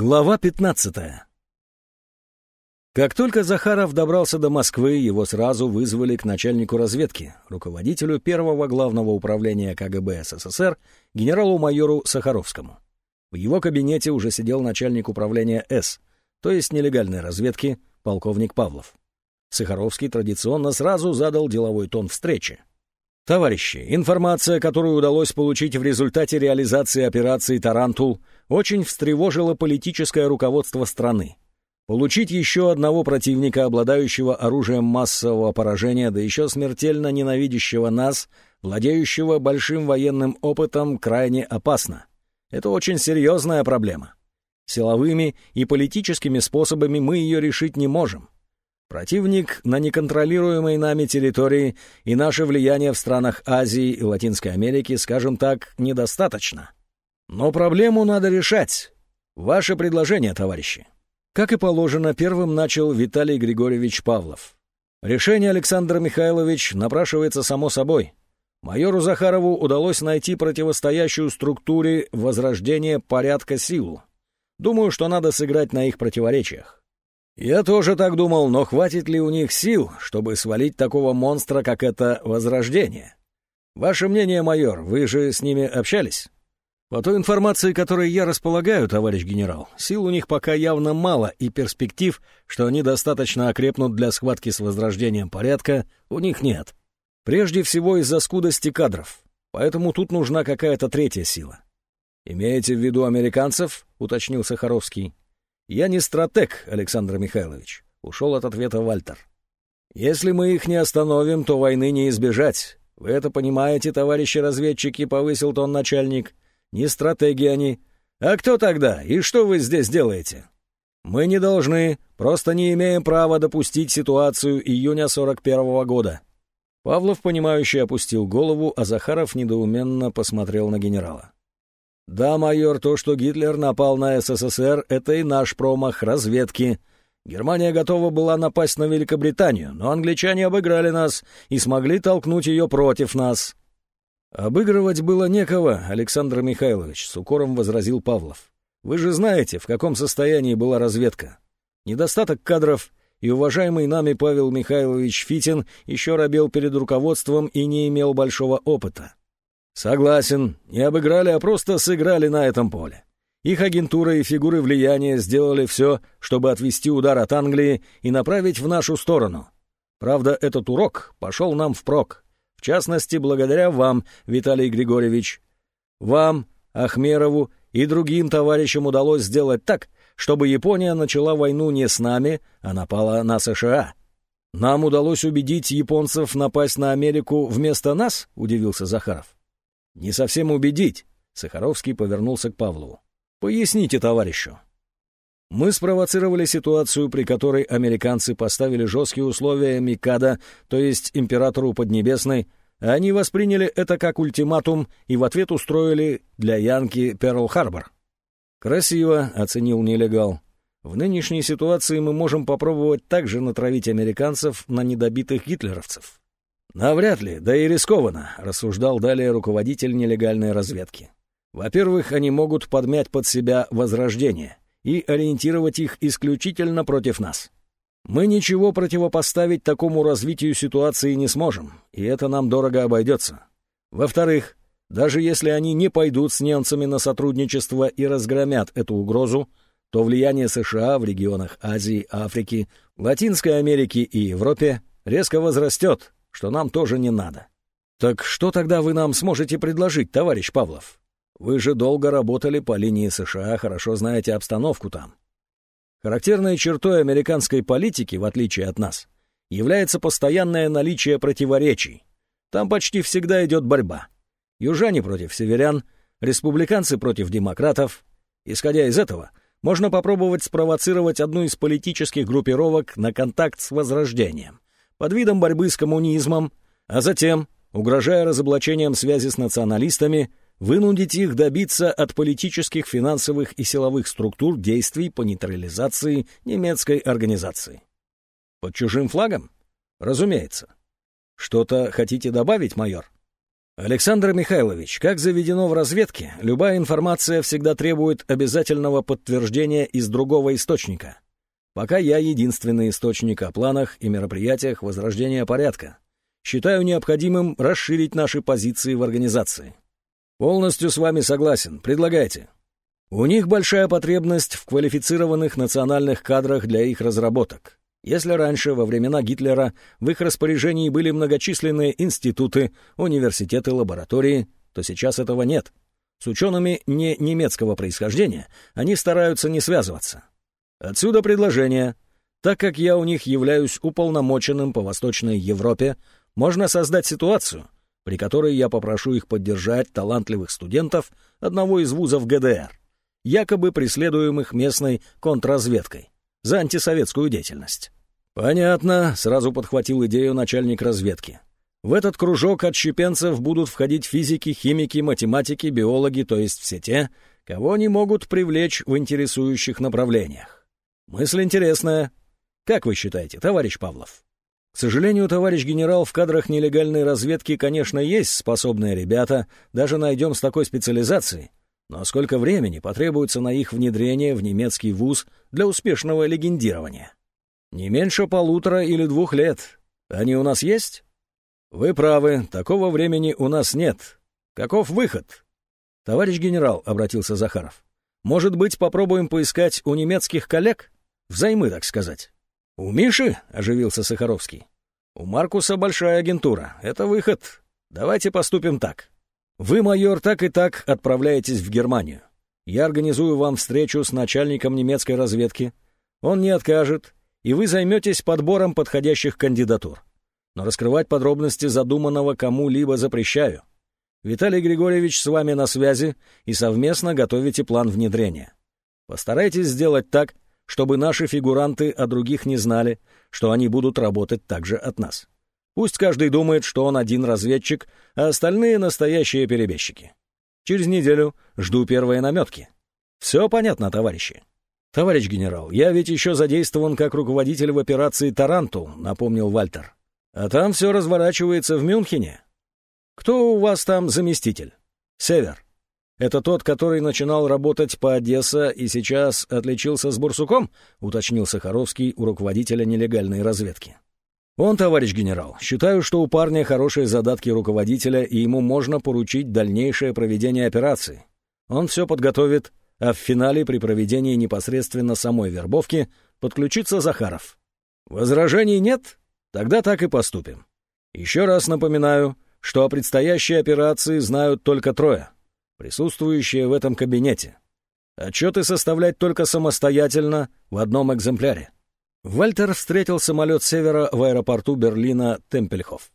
Глава 15 Как только Захаров добрался до Москвы, его сразу вызвали к начальнику разведки, руководителю первого главного управления КГБ СССР, генералу-майору Сахаровскому. В его кабинете уже сидел начальник управления С, то есть нелегальной разведки, полковник Павлов. Сахаровский традиционно сразу задал деловой тон встречи. Товарищи, информация, которую удалось получить в результате реализации операции «Тарантул», очень встревожила политическое руководство страны. Получить еще одного противника, обладающего оружием массового поражения, да еще смертельно ненавидящего нас, владеющего большим военным опытом, крайне опасно. Это очень серьезная проблема. Силовыми и политическими способами мы ее решить не можем. Противник на неконтролируемой нами территории и наше влияние в странах Азии и Латинской Америки, скажем так, недостаточно. Но проблему надо решать. Ваше предложение, товарищи. Как и положено, первым начал Виталий Григорьевич Павлов. Решение Александра Михайлович напрашивается само собой. Майору Захарову удалось найти противостоящую структуре возрождения порядка силу. Думаю, что надо сыграть на их противоречиях. Я тоже так думал, но хватит ли у них сил, чтобы свалить такого монстра, как это Возрождение? Ваше мнение, майор, вы же с ними общались? По той информации, которой я располагаю, товарищ генерал, сил у них пока явно мало, и перспектив, что они достаточно окрепнут для схватки с Возрождением порядка, у них нет. Прежде всего из-за скудости кадров, поэтому тут нужна какая-то третья сила. «Имеете в виду американцев?» — уточнил Сахаровский. «Я не стратег, Александр Михайлович», — ушел от ответа Вальтер. «Если мы их не остановим, то войны не избежать. Вы это понимаете, товарищи разведчики», — повысил тон начальник. «Не стратеги они. А кто тогда? И что вы здесь делаете?» «Мы не должны, просто не имеем права допустить ситуацию июня 41-го года». Павлов, понимающе опустил голову, а Захаров недоуменно посмотрел на генерала. «Да, майор, то, что Гитлер напал на СССР, это и наш промах разведки. Германия готова была напасть на Великобританию, но англичане обыграли нас и смогли толкнуть ее против нас». «Обыгрывать было некого, Александр Михайлович», — с укором возразил Павлов. «Вы же знаете, в каком состоянии была разведка. Недостаток кадров, и уважаемый нами Павел Михайлович Фитин еще робел перед руководством и не имел большого опыта. Согласен, не обыграли, а просто сыграли на этом поле. Их агентура и фигуры влияния сделали все, чтобы отвести удар от Англии и направить в нашу сторону. Правда, этот урок пошел нам впрок. В частности, благодаря вам, Виталий Григорьевич. Вам, Ахмерову и другим товарищам удалось сделать так, чтобы Япония начала войну не с нами, а напала на США. Нам удалось убедить японцев напасть на Америку вместо нас, удивился Захаров. «Не совсем убедить», — Сахаровский повернулся к Павлову. «Поясните товарищу». Мы спровоцировали ситуацию, при которой американцы поставили жесткие условия Микада, то есть императору Поднебесной, а они восприняли это как ультиматум и в ответ устроили для Янки Перл-Харбор. «Красиво», — оценил нелегал. «В нынешней ситуации мы можем попробовать также натравить американцев на недобитых гитлеровцев». «Навряд ли, да и рискованно», — рассуждал далее руководитель нелегальной разведки. «Во-первых, они могут подмять под себя возрождение и ориентировать их исключительно против нас. Мы ничего противопоставить такому развитию ситуации не сможем, и это нам дорого обойдется. Во-вторых, даже если они не пойдут с немцами на сотрудничество и разгромят эту угрозу, то влияние США в регионах Азии, Африки, Латинской Америки и Европе резко возрастет, что нам тоже не надо. Так что тогда вы нам сможете предложить, товарищ Павлов? Вы же долго работали по линии США, хорошо знаете обстановку там. Характерной чертой американской политики, в отличие от нас, является постоянное наличие противоречий. Там почти всегда идет борьба. Южане против северян, республиканцы против демократов. Исходя из этого, можно попробовать спровоцировать одну из политических группировок на контакт с Возрождением под видом борьбы с коммунизмом, а затем, угрожая разоблачением связи с националистами, вынудить их добиться от политических, финансовых и силовых структур действий по нейтрализации немецкой организации. Под чужим флагом? Разумеется. Что-то хотите добавить, майор? Александр Михайлович, как заведено в разведке, любая информация всегда требует обязательного подтверждения из другого источника. Пока я единственный источник о планах и мероприятиях возрождения порядка. Считаю необходимым расширить наши позиции в организации. Полностью с вами согласен. Предлагайте. У них большая потребность в квалифицированных национальных кадрах для их разработок. Если раньше, во времена Гитлера, в их распоряжении были многочисленные институты, университеты, лаборатории, то сейчас этого нет. С учеными не немецкого происхождения они стараются не связываться. Отсюда предложение. Так как я у них являюсь уполномоченным по Восточной Европе, можно создать ситуацию, при которой я попрошу их поддержать талантливых студентов одного из вузов ГДР, якобы преследуемых местной контрразведкой за антисоветскую деятельность. «Понятно», — сразу подхватил идею начальник разведки. «В этот кружок отщепенцев будут входить физики, химики, математики, биологи, то есть все те, кого они могут привлечь в интересующих направлениях. Мысль интересная. Как вы считаете, товарищ Павлов?» К сожалению, товарищ генерал, в кадрах нелегальной разведки, конечно, есть способные ребята, даже найдем с такой специализацией, но сколько времени потребуется на их внедрение в немецкий вуз для успешного легендирования? Не меньше полутора или двух лет. Они у нас есть? Вы правы, такого времени у нас нет. Каков выход? Товарищ генерал, — обратился Захаров, — может быть, попробуем поискать у немецких коллег? Взаймы, так сказать. У Миши, — оживился Сахаровский, — у Маркуса большая агентура. Это выход. Давайте поступим так. Вы, майор, так и так отправляетесь в Германию. Я организую вам встречу с начальником немецкой разведки. Он не откажет, и вы займетесь подбором подходящих кандидатур. Но раскрывать подробности задуманного кому-либо запрещаю. Виталий Григорьевич с вами на связи и совместно готовите план внедрения. Постарайтесь сделать так, чтобы наши фигуранты о других не знали, что они будут работать также от нас. Пусть каждый думает, что он один разведчик, а остальные — настоящие перебежчики. Через неделю жду первые наметки. Все понятно, товарищи. Товарищ генерал, я ведь еще задействован как руководитель в операции «Тарантул», напомнил Вальтер. А там все разворачивается в Мюнхене. Кто у вас там заместитель? Север. Это тот, который начинал работать по Одесса и сейчас отличился с Бурсуком, уточнил Сахаровский у руководителя нелегальной разведки. «Он, товарищ генерал, считаю, что у парня хорошие задатки руководителя, и ему можно поручить дальнейшее проведение операции. Он все подготовит, а в финале при проведении непосредственно самой вербовки подключится Захаров. Возражений нет? Тогда так и поступим. Еще раз напоминаю, что о предстоящей операции знают только трое, присутствующие в этом кабинете. Отчеты составлять только самостоятельно в одном экземпляре. Вальтер встретил самолет «Севера» в аэропорту Берлина Темпельхоф.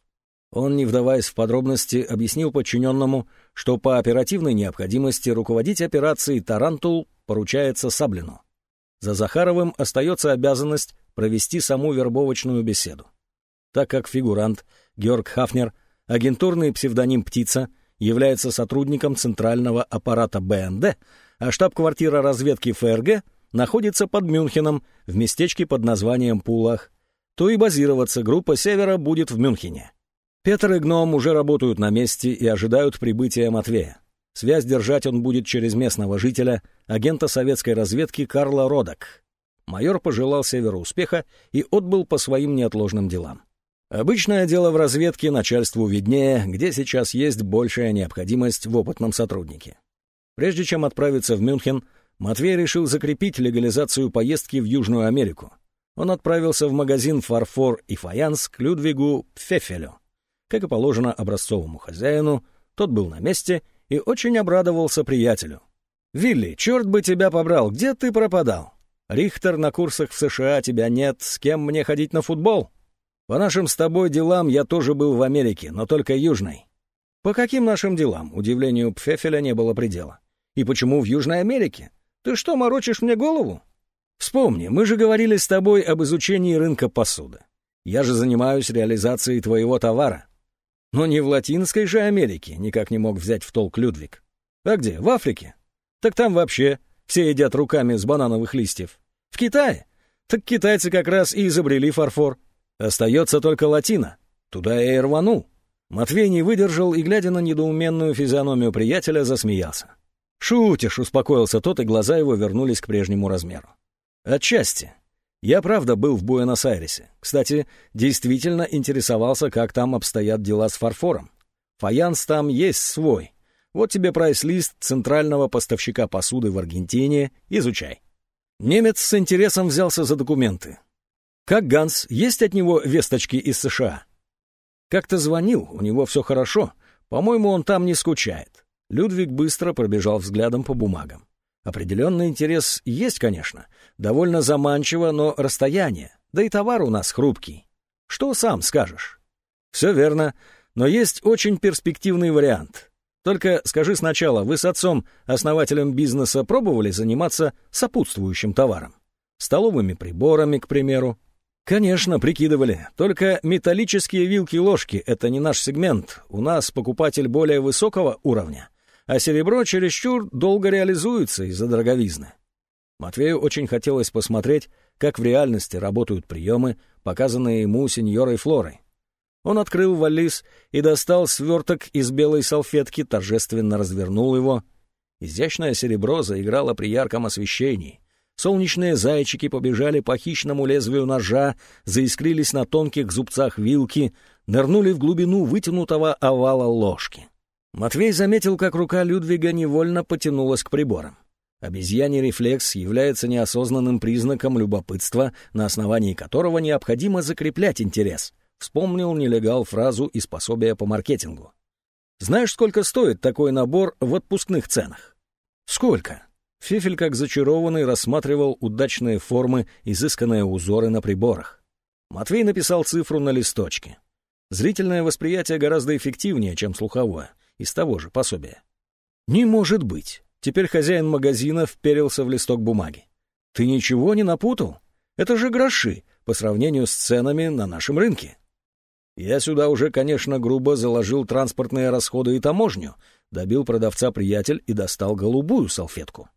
Он, не вдаваясь в подробности, объяснил подчиненному, что по оперативной необходимости руководить операцией «Тарантул» поручается Саблину. За Захаровым остается обязанность провести саму вербовочную беседу. Так как фигурант Георг Хафнер, агентурный псевдоним «Птица», является сотрудником центрального аппарата БНД, а штаб-квартира разведки ФРГ находится под Мюнхеном, в местечке под названием Пулах, то и базироваться группа «Севера» будет в Мюнхене. Петр и Гном уже работают на месте и ожидают прибытия Матвея. Связь держать он будет через местного жителя, агента советской разведки Карла Родок. Майор пожелал Северу успеха и отбыл по своим неотложным делам. Обычное дело в разведке начальству виднее, где сейчас есть большая необходимость в опытном сотруднике. Прежде чем отправиться в Мюнхен, Матвей решил закрепить легализацию поездки в Южную Америку. Он отправился в магазин «Фарфор и фаянс» к Людвигу Пфефелю. Как и положено образцовому хозяину, тот был на месте и очень обрадовался приятелю. «Вилли, черт бы тебя побрал, где ты пропадал? Рихтер на курсах в США, тебя нет, с кем мне ходить на футбол? По нашим с тобой делам я тоже был в Америке, но только южной». «По каким нашим делам?» — удивлению Пфефеля не было предела. «И почему в Южной Америке? Ты что, морочишь мне голову? Вспомни, мы же говорили с тобой об изучении рынка посуды. Я же занимаюсь реализацией твоего товара. Но не в Латинской же Америке никак не мог взять в толк Людвиг. А где? В Африке? Так там вообще все едят руками с банановых листьев. В Китае? Так китайцы как раз и изобрели фарфор. Остается только латина. Туда я и рванул. Матвей не выдержал и, глядя на недоуменную физиономию приятеля, засмеялся. «Шутишь», — успокоился тот, и глаза его вернулись к прежнему размеру. «Отчасти. Я правда был в Буэнос-Айресе. Кстати, действительно интересовался, как там обстоят дела с фарфором. Фаянс там есть свой. Вот тебе прайс-лист центрального поставщика посуды в Аргентине. Изучай». Немец с интересом взялся за документы. «Как Ганс? Есть от него весточки из США?» «Как-то звонил, у него все хорошо. По-моему, он там не скучает». Людвиг быстро пробежал взглядом по бумагам. Определенный интерес есть, конечно. Довольно заманчиво, но расстояние. Да и товар у нас хрупкий. Что сам скажешь? Все верно, но есть очень перспективный вариант. Только скажи сначала, вы с отцом, основателем бизнеса, пробовали заниматься сопутствующим товаром? Столовыми приборами, к примеру? Конечно, прикидывали. Только металлические вилки-ложки — это не наш сегмент. У нас покупатель более высокого уровня а серебро чересчур долго реализуется из-за дороговизны. Матвею очень хотелось посмотреть, как в реальности работают приемы, показанные ему сеньорой Флорой. Он открыл вализ и достал сверток из белой салфетки, торжественно развернул его. Изящное серебро заиграло при ярком освещении. Солнечные зайчики побежали по хищному лезвию ножа, заискрились на тонких зубцах вилки, нырнули в глубину вытянутого овала ложки. Матвей заметил, как рука Людвига невольно потянулась к приборам. Обезьяний рефлекс является неосознанным признаком любопытства, на основании которого необходимо закреплять интерес. Вспомнил нелегал фразу из пособия по маркетингу. «Знаешь, сколько стоит такой набор в отпускных ценах?» «Сколько?» Фифель, как зачарованный, рассматривал удачные формы, изысканные узоры на приборах. Матвей написал цифру на листочке. Зрительное восприятие гораздо эффективнее, чем слуховое — из того же пособия. «Не может быть!» Теперь хозяин магазина вперился в листок бумаги. «Ты ничего не напутал? Это же гроши по сравнению с ценами на нашем рынке». Я сюда уже, конечно, грубо заложил транспортные расходы и таможню, добил продавца приятель и достал голубую салфетку.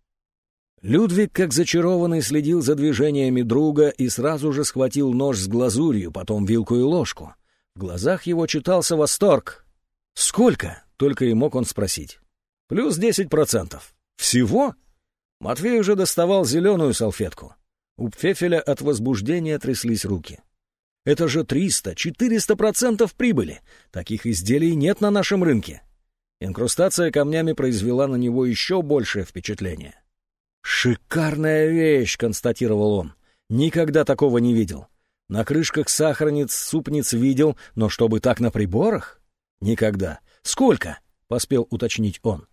Людвиг, как зачарованный, следил за движениями друга и сразу же схватил нож с глазурью, потом вилку и ложку. В глазах его читался восторг. «Сколько?» Только и мог он спросить. «Плюс десять процентов. Всего?» Матвей уже доставал зеленую салфетку. У Пфефеля от возбуждения тряслись руки. «Это же триста, четыреста процентов прибыли! Таких изделий нет на нашем рынке!» Инкрустация камнями произвела на него еще большее впечатление. «Шикарная вещь!» — констатировал он. «Никогда такого не видел. На крышках сахарниц, супниц видел, но чтобы так на приборах? Никогда. «Сколько?» — поспел уточнить он.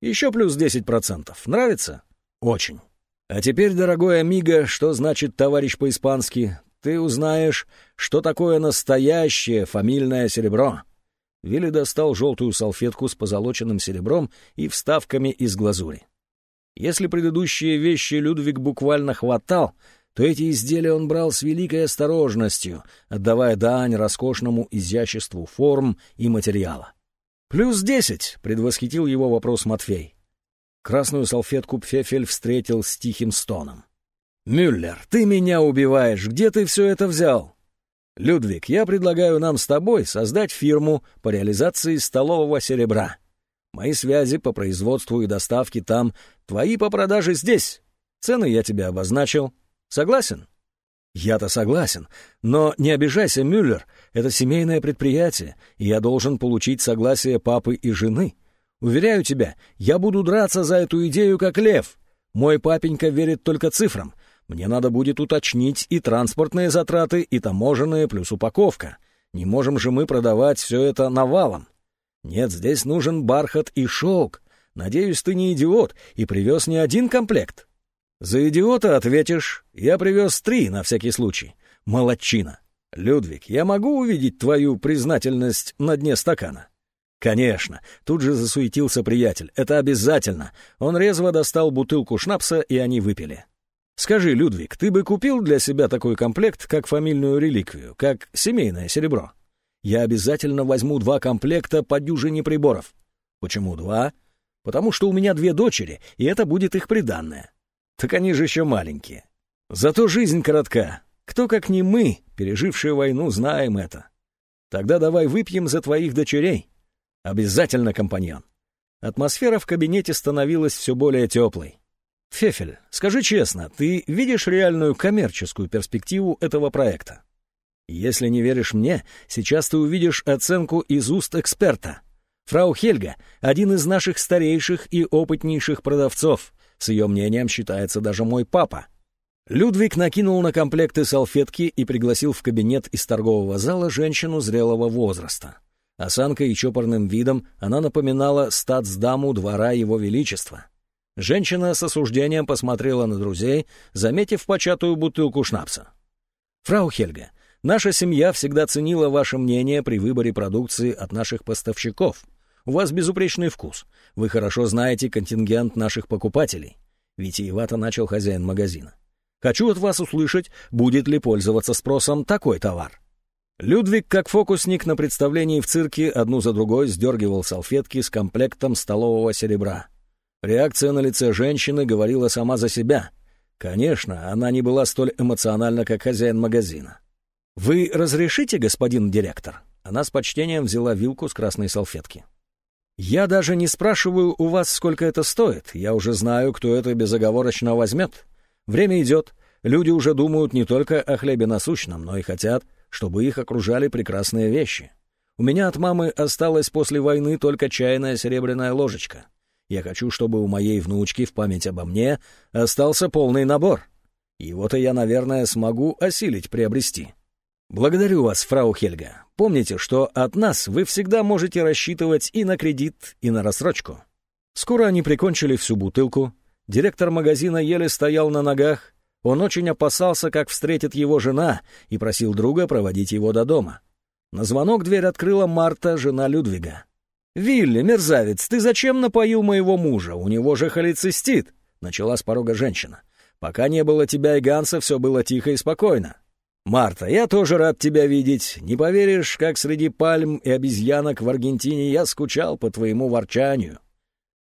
«Еще плюс десять процентов. Нравится?» «Очень». «А теперь, дорогой Амиго, что значит товарищ по-испански? Ты узнаешь, что такое настоящее фамильное серебро». Вилли достал желтую салфетку с позолоченным серебром и вставками из глазури. Если предыдущие вещи Людвиг буквально хватал, то эти изделия он брал с великой осторожностью, отдавая дань роскошному изяществу форм и материала. «Плюс десять!» — предвосхитил его вопрос Матвей. Красную салфетку Пфефель встретил с тихим стоном. «Мюллер, ты меня убиваешь! Где ты все это взял?» «Людвиг, я предлагаю нам с тобой создать фирму по реализации столового серебра. Мои связи по производству и доставке там, твои по продаже здесь. Цены я тебе обозначил. Согласен?» «Я-то согласен. Но не обижайся, Мюллер, это семейное предприятие, и я должен получить согласие папы и жены. Уверяю тебя, я буду драться за эту идею как лев. Мой папенька верит только цифрам. Мне надо будет уточнить и транспортные затраты, и таможенные, плюс упаковка. Не можем же мы продавать все это навалом. Нет, здесь нужен бархат и шелк. Надеюсь, ты не идиот и привез не один комплект. За идиота ответишь. Я привез три на всякий случай. Молодчина. Людвиг, я могу увидеть твою признательность на дне стакана? Конечно. Тут же засуетился приятель. Это обязательно. Он резво достал бутылку шнапса, и они выпили. Скажи, Людвиг, ты бы купил для себя такой комплект, как фамильную реликвию, как семейное серебро? Я обязательно возьму два комплекта по дюжине приборов. Почему два? Потому что у меня две дочери, и это будет их приданное. Так они же еще маленькие. Зато жизнь коротка. Кто, как не мы, пережившие войну, знаем это. Тогда давай выпьем за твоих дочерей. Обязательно, компаньон. Атмосфера в кабинете становилась все более теплой. Фефель, скажи честно, ты видишь реальную коммерческую перспективу этого проекта? Если не веришь мне, сейчас ты увидишь оценку из уст эксперта. Фрау Хельга — один из наших старейших и опытнейших продавцов. С ее мнением считается даже мой папа. Людвиг накинул на комплекты салфетки и пригласил в кабинет из торгового зала женщину зрелого возраста. Осанкой и чопорным видом она напоминала статсдаму двора его величества. Женщина с осуждением посмотрела на друзей, заметив початую бутылку шнапса. «Фрау Хельга, наша семья всегда ценила ваше мнение при выборе продукции от наших поставщиков. У вас безупречный вкус. Вы хорошо знаете контингент наших покупателей». Витиевато начал хозяин магазина. «Хочу от вас услышать, будет ли пользоваться спросом такой товар». Людвиг, как фокусник на представлении в цирке, одну за другой сдергивал салфетки с комплектом столового серебра. Реакция на лице женщины говорила сама за себя. Конечно, она не была столь эмоциональна, как хозяин магазина. «Вы разрешите, господин директор?» Она с почтением взяла вилку с красной салфетки. «Я даже не спрашиваю у вас, сколько это стоит. Я уже знаю, кто это безоговорочно возьмет. Время идет. Люди уже думают не только о хлебе насущном, но и хотят, чтобы их окружали прекрасные вещи. У меня от мамы осталась после войны только чайная серебряная ложечка. Я хочу, чтобы у моей внучки в память обо мне остался полный набор. Его-то я, наверное, смогу осилить приобрести. Благодарю вас, фрау Хельга. Помните, что от нас вы всегда можете рассчитывать и на кредит, и на рассрочку. Скоро они прикончили всю бутылку. Директор магазина еле стоял на ногах, он очень опасался, как встретит его жена, и просил друга проводить его до дома. На звонок дверь открыла Марта, жена Людвига. «Вилли, мерзавец, ты зачем напоил моего мужа? У него же холецистит!» — начала с порога женщина. «Пока не было тебя и Ганса, все было тихо и спокойно». «Марта, я тоже рад тебя видеть. Не поверишь, как среди пальм и обезьянок в Аргентине я скучал по твоему ворчанию.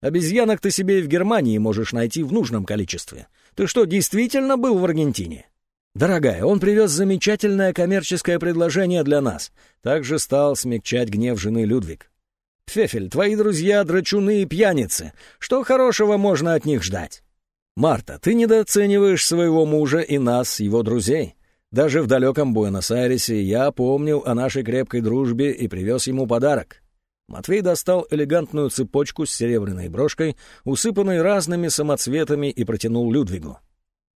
Обезьянок ты себе и в Германии можешь найти в нужном количестве. Ты что, действительно был в Аргентине? Дорогая, он привез замечательное коммерческое предложение для нас. Также стал смягчать гнев жены Людвиг. Фефель, твои друзья драчуны и пьяницы. Что хорошего можно от них ждать? Марта, ты недооцениваешь своего мужа и нас, его друзей. Даже в далеком Буэнос-Айресе я помнил о нашей крепкой дружбе и привез ему подарок. Матвей достал элегантную цепочку с серебряной брошкой, усыпанной разными самоцветами, и протянул Людвигу.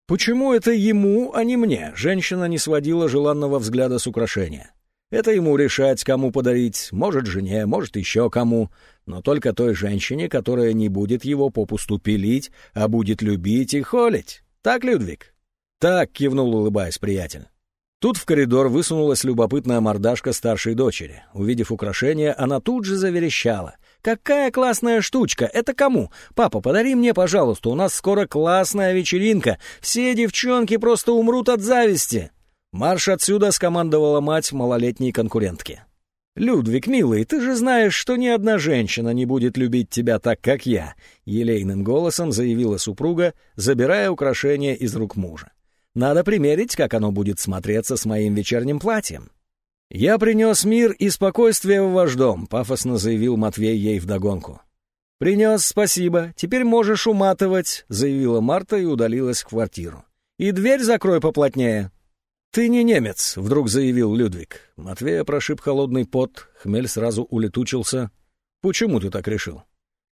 «Почему это ему, а не мне?» Женщина не сводила желанного взгляда с украшения. «Это ему решать, кому подарить, может, жене, может, еще кому, но только той женщине, которая не будет его попусту пилить, а будет любить и холить. Так, Людвиг?» «Так», — кивнул, улыбаясь приятель. Тут в коридор высунулась любопытная мордашка старшей дочери. Увидев украшение, она тут же заверещала. «Какая классная штучка! Это кому? Папа, подари мне, пожалуйста, у нас скоро классная вечеринка. Все девчонки просто умрут от зависти!» «Марш отсюда!» — скомандовала мать малолетней конкурентки. «Людвиг, милый, ты же знаешь, что ни одна женщина не будет любить тебя так, как я», — елейным голосом заявила супруга, забирая украшение из рук мужа. Надо примерить, как оно будет смотреться с моим вечерним платьем. «Я принес мир и спокойствие в ваш дом», — пафосно заявил Матвей ей вдогонку. «Принес, спасибо. Теперь можешь уматывать», — заявила Марта и удалилась в квартиру. «И дверь закрой поплотнее». «Ты не немец», — вдруг заявил Людвиг. Матвея прошиб холодный пот, хмель сразу улетучился. «Почему ты так решил?»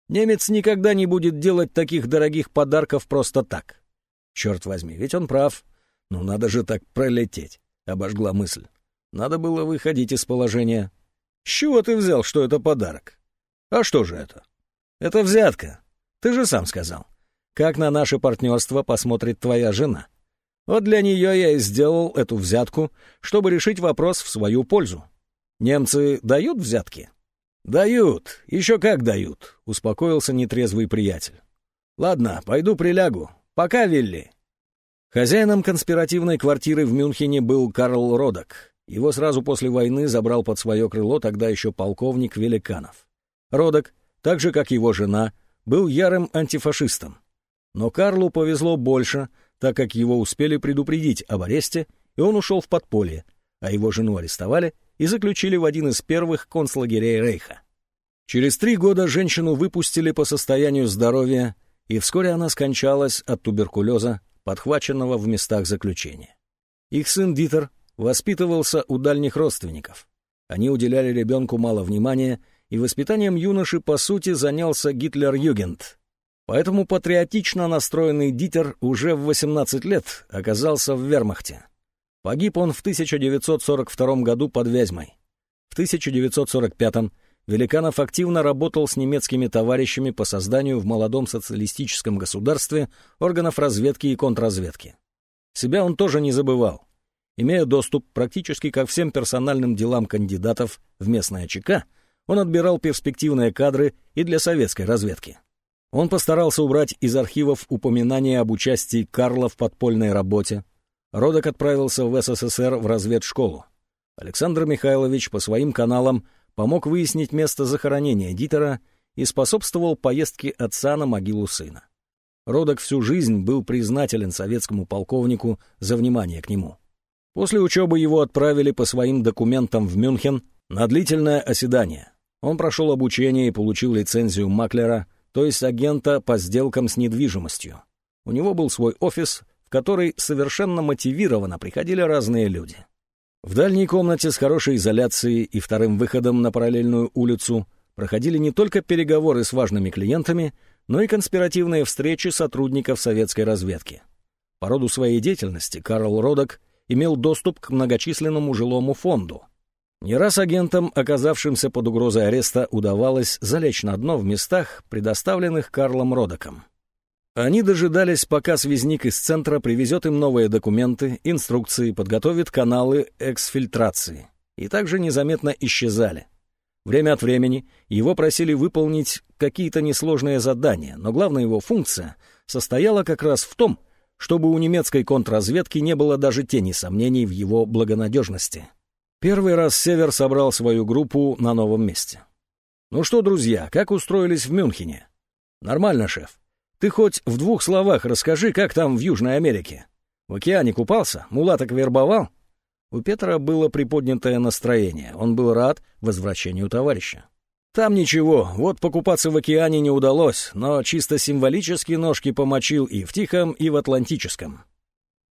«Немец никогда не будет делать таких дорогих подарков просто так. Черт возьми, ведь он прав. Ну надо же так пролететь, обожгла мысль. Надо было выходить из положения. С чего ты взял, что это подарок? А что же это? Это взятка. Ты же сам сказал. Как на наше партнерство посмотрит твоя жена? Вот для нее я и сделал эту взятку, чтобы решить вопрос в свою пользу. Немцы дают взятки? Дают, еще как дают, успокоился нетрезвый приятель. Ладно, пойду прилягу, «Пока, Вилли!» Хозяином конспиративной квартиры в Мюнхене был Карл Родок. Его сразу после войны забрал под свое крыло тогда еще полковник Великанов. Родок, так же как его жена, был ярым антифашистом. Но Карлу повезло больше, так как его успели предупредить об аресте, и он ушел в подполье, а его жену арестовали и заключили в один из первых концлагерей Рейха. Через три года женщину выпустили по состоянию здоровья, и вскоре она скончалась от туберкулеза, подхваченного в местах заключения. Их сын Дитер воспитывался у дальних родственников. Они уделяли ребенку мало внимания, и воспитанием юноши, по сути, занялся Гитлер-Югент. Поэтому патриотично настроенный Дитер уже в 18 лет оказался в вермахте. Погиб он в 1942 году под Вязьмой. В 1945 Великанов активно работал с немецкими товарищами по созданию в молодом социалистическом государстве органов разведки и контрразведки. Себя он тоже не забывал. Имея доступ практически ко всем персональным делам кандидатов в местное ЧК, он отбирал перспективные кадры и для советской разведки. Он постарался убрать из архивов упоминания об участии Карла в подпольной работе. Родок отправился в СССР в разведшколу. Александр Михайлович по своим каналам помог выяснить место захоронения Дитера и способствовал поездке отца на могилу сына. Родок всю жизнь был признателен советскому полковнику за внимание к нему. После учебы его отправили по своим документам в Мюнхен на длительное оседание. Он прошел обучение и получил лицензию маклера, то есть агента по сделкам с недвижимостью. У него был свой офис, в который совершенно мотивированно приходили разные люди. В дальней комнате с хорошей изоляцией и вторым выходом на параллельную улицу проходили не только переговоры с важными клиентами, но и конспиративные встречи сотрудников советской разведки. По роду своей деятельности Карл Родок имел доступ к многочисленному жилому фонду. Не раз агентам, оказавшимся под угрозой ареста, удавалось залечь на дно в местах, предоставленных Карлом Родоком. Они дожидались, пока связник из центра привезет им новые документы, инструкции, подготовит каналы эксфильтрации. И также незаметно исчезали. Время от времени его просили выполнить какие-то несложные задания, но главная его функция состояла как раз в том, чтобы у немецкой контрразведки не было даже тени сомнений в его благонадежности. Первый раз Север собрал свою группу на новом месте. «Ну что, друзья, как устроились в Мюнхене?» «Нормально, шеф. Ты хоть в двух словах расскажи, как там в Южной Америке. В океане купался? Мулаток вербовал?» У Петра было приподнятое настроение. Он был рад возвращению товарища. «Там ничего, вот покупаться в океане не удалось, но чисто символически ножки помочил и в Тихом, и в Атлантическом».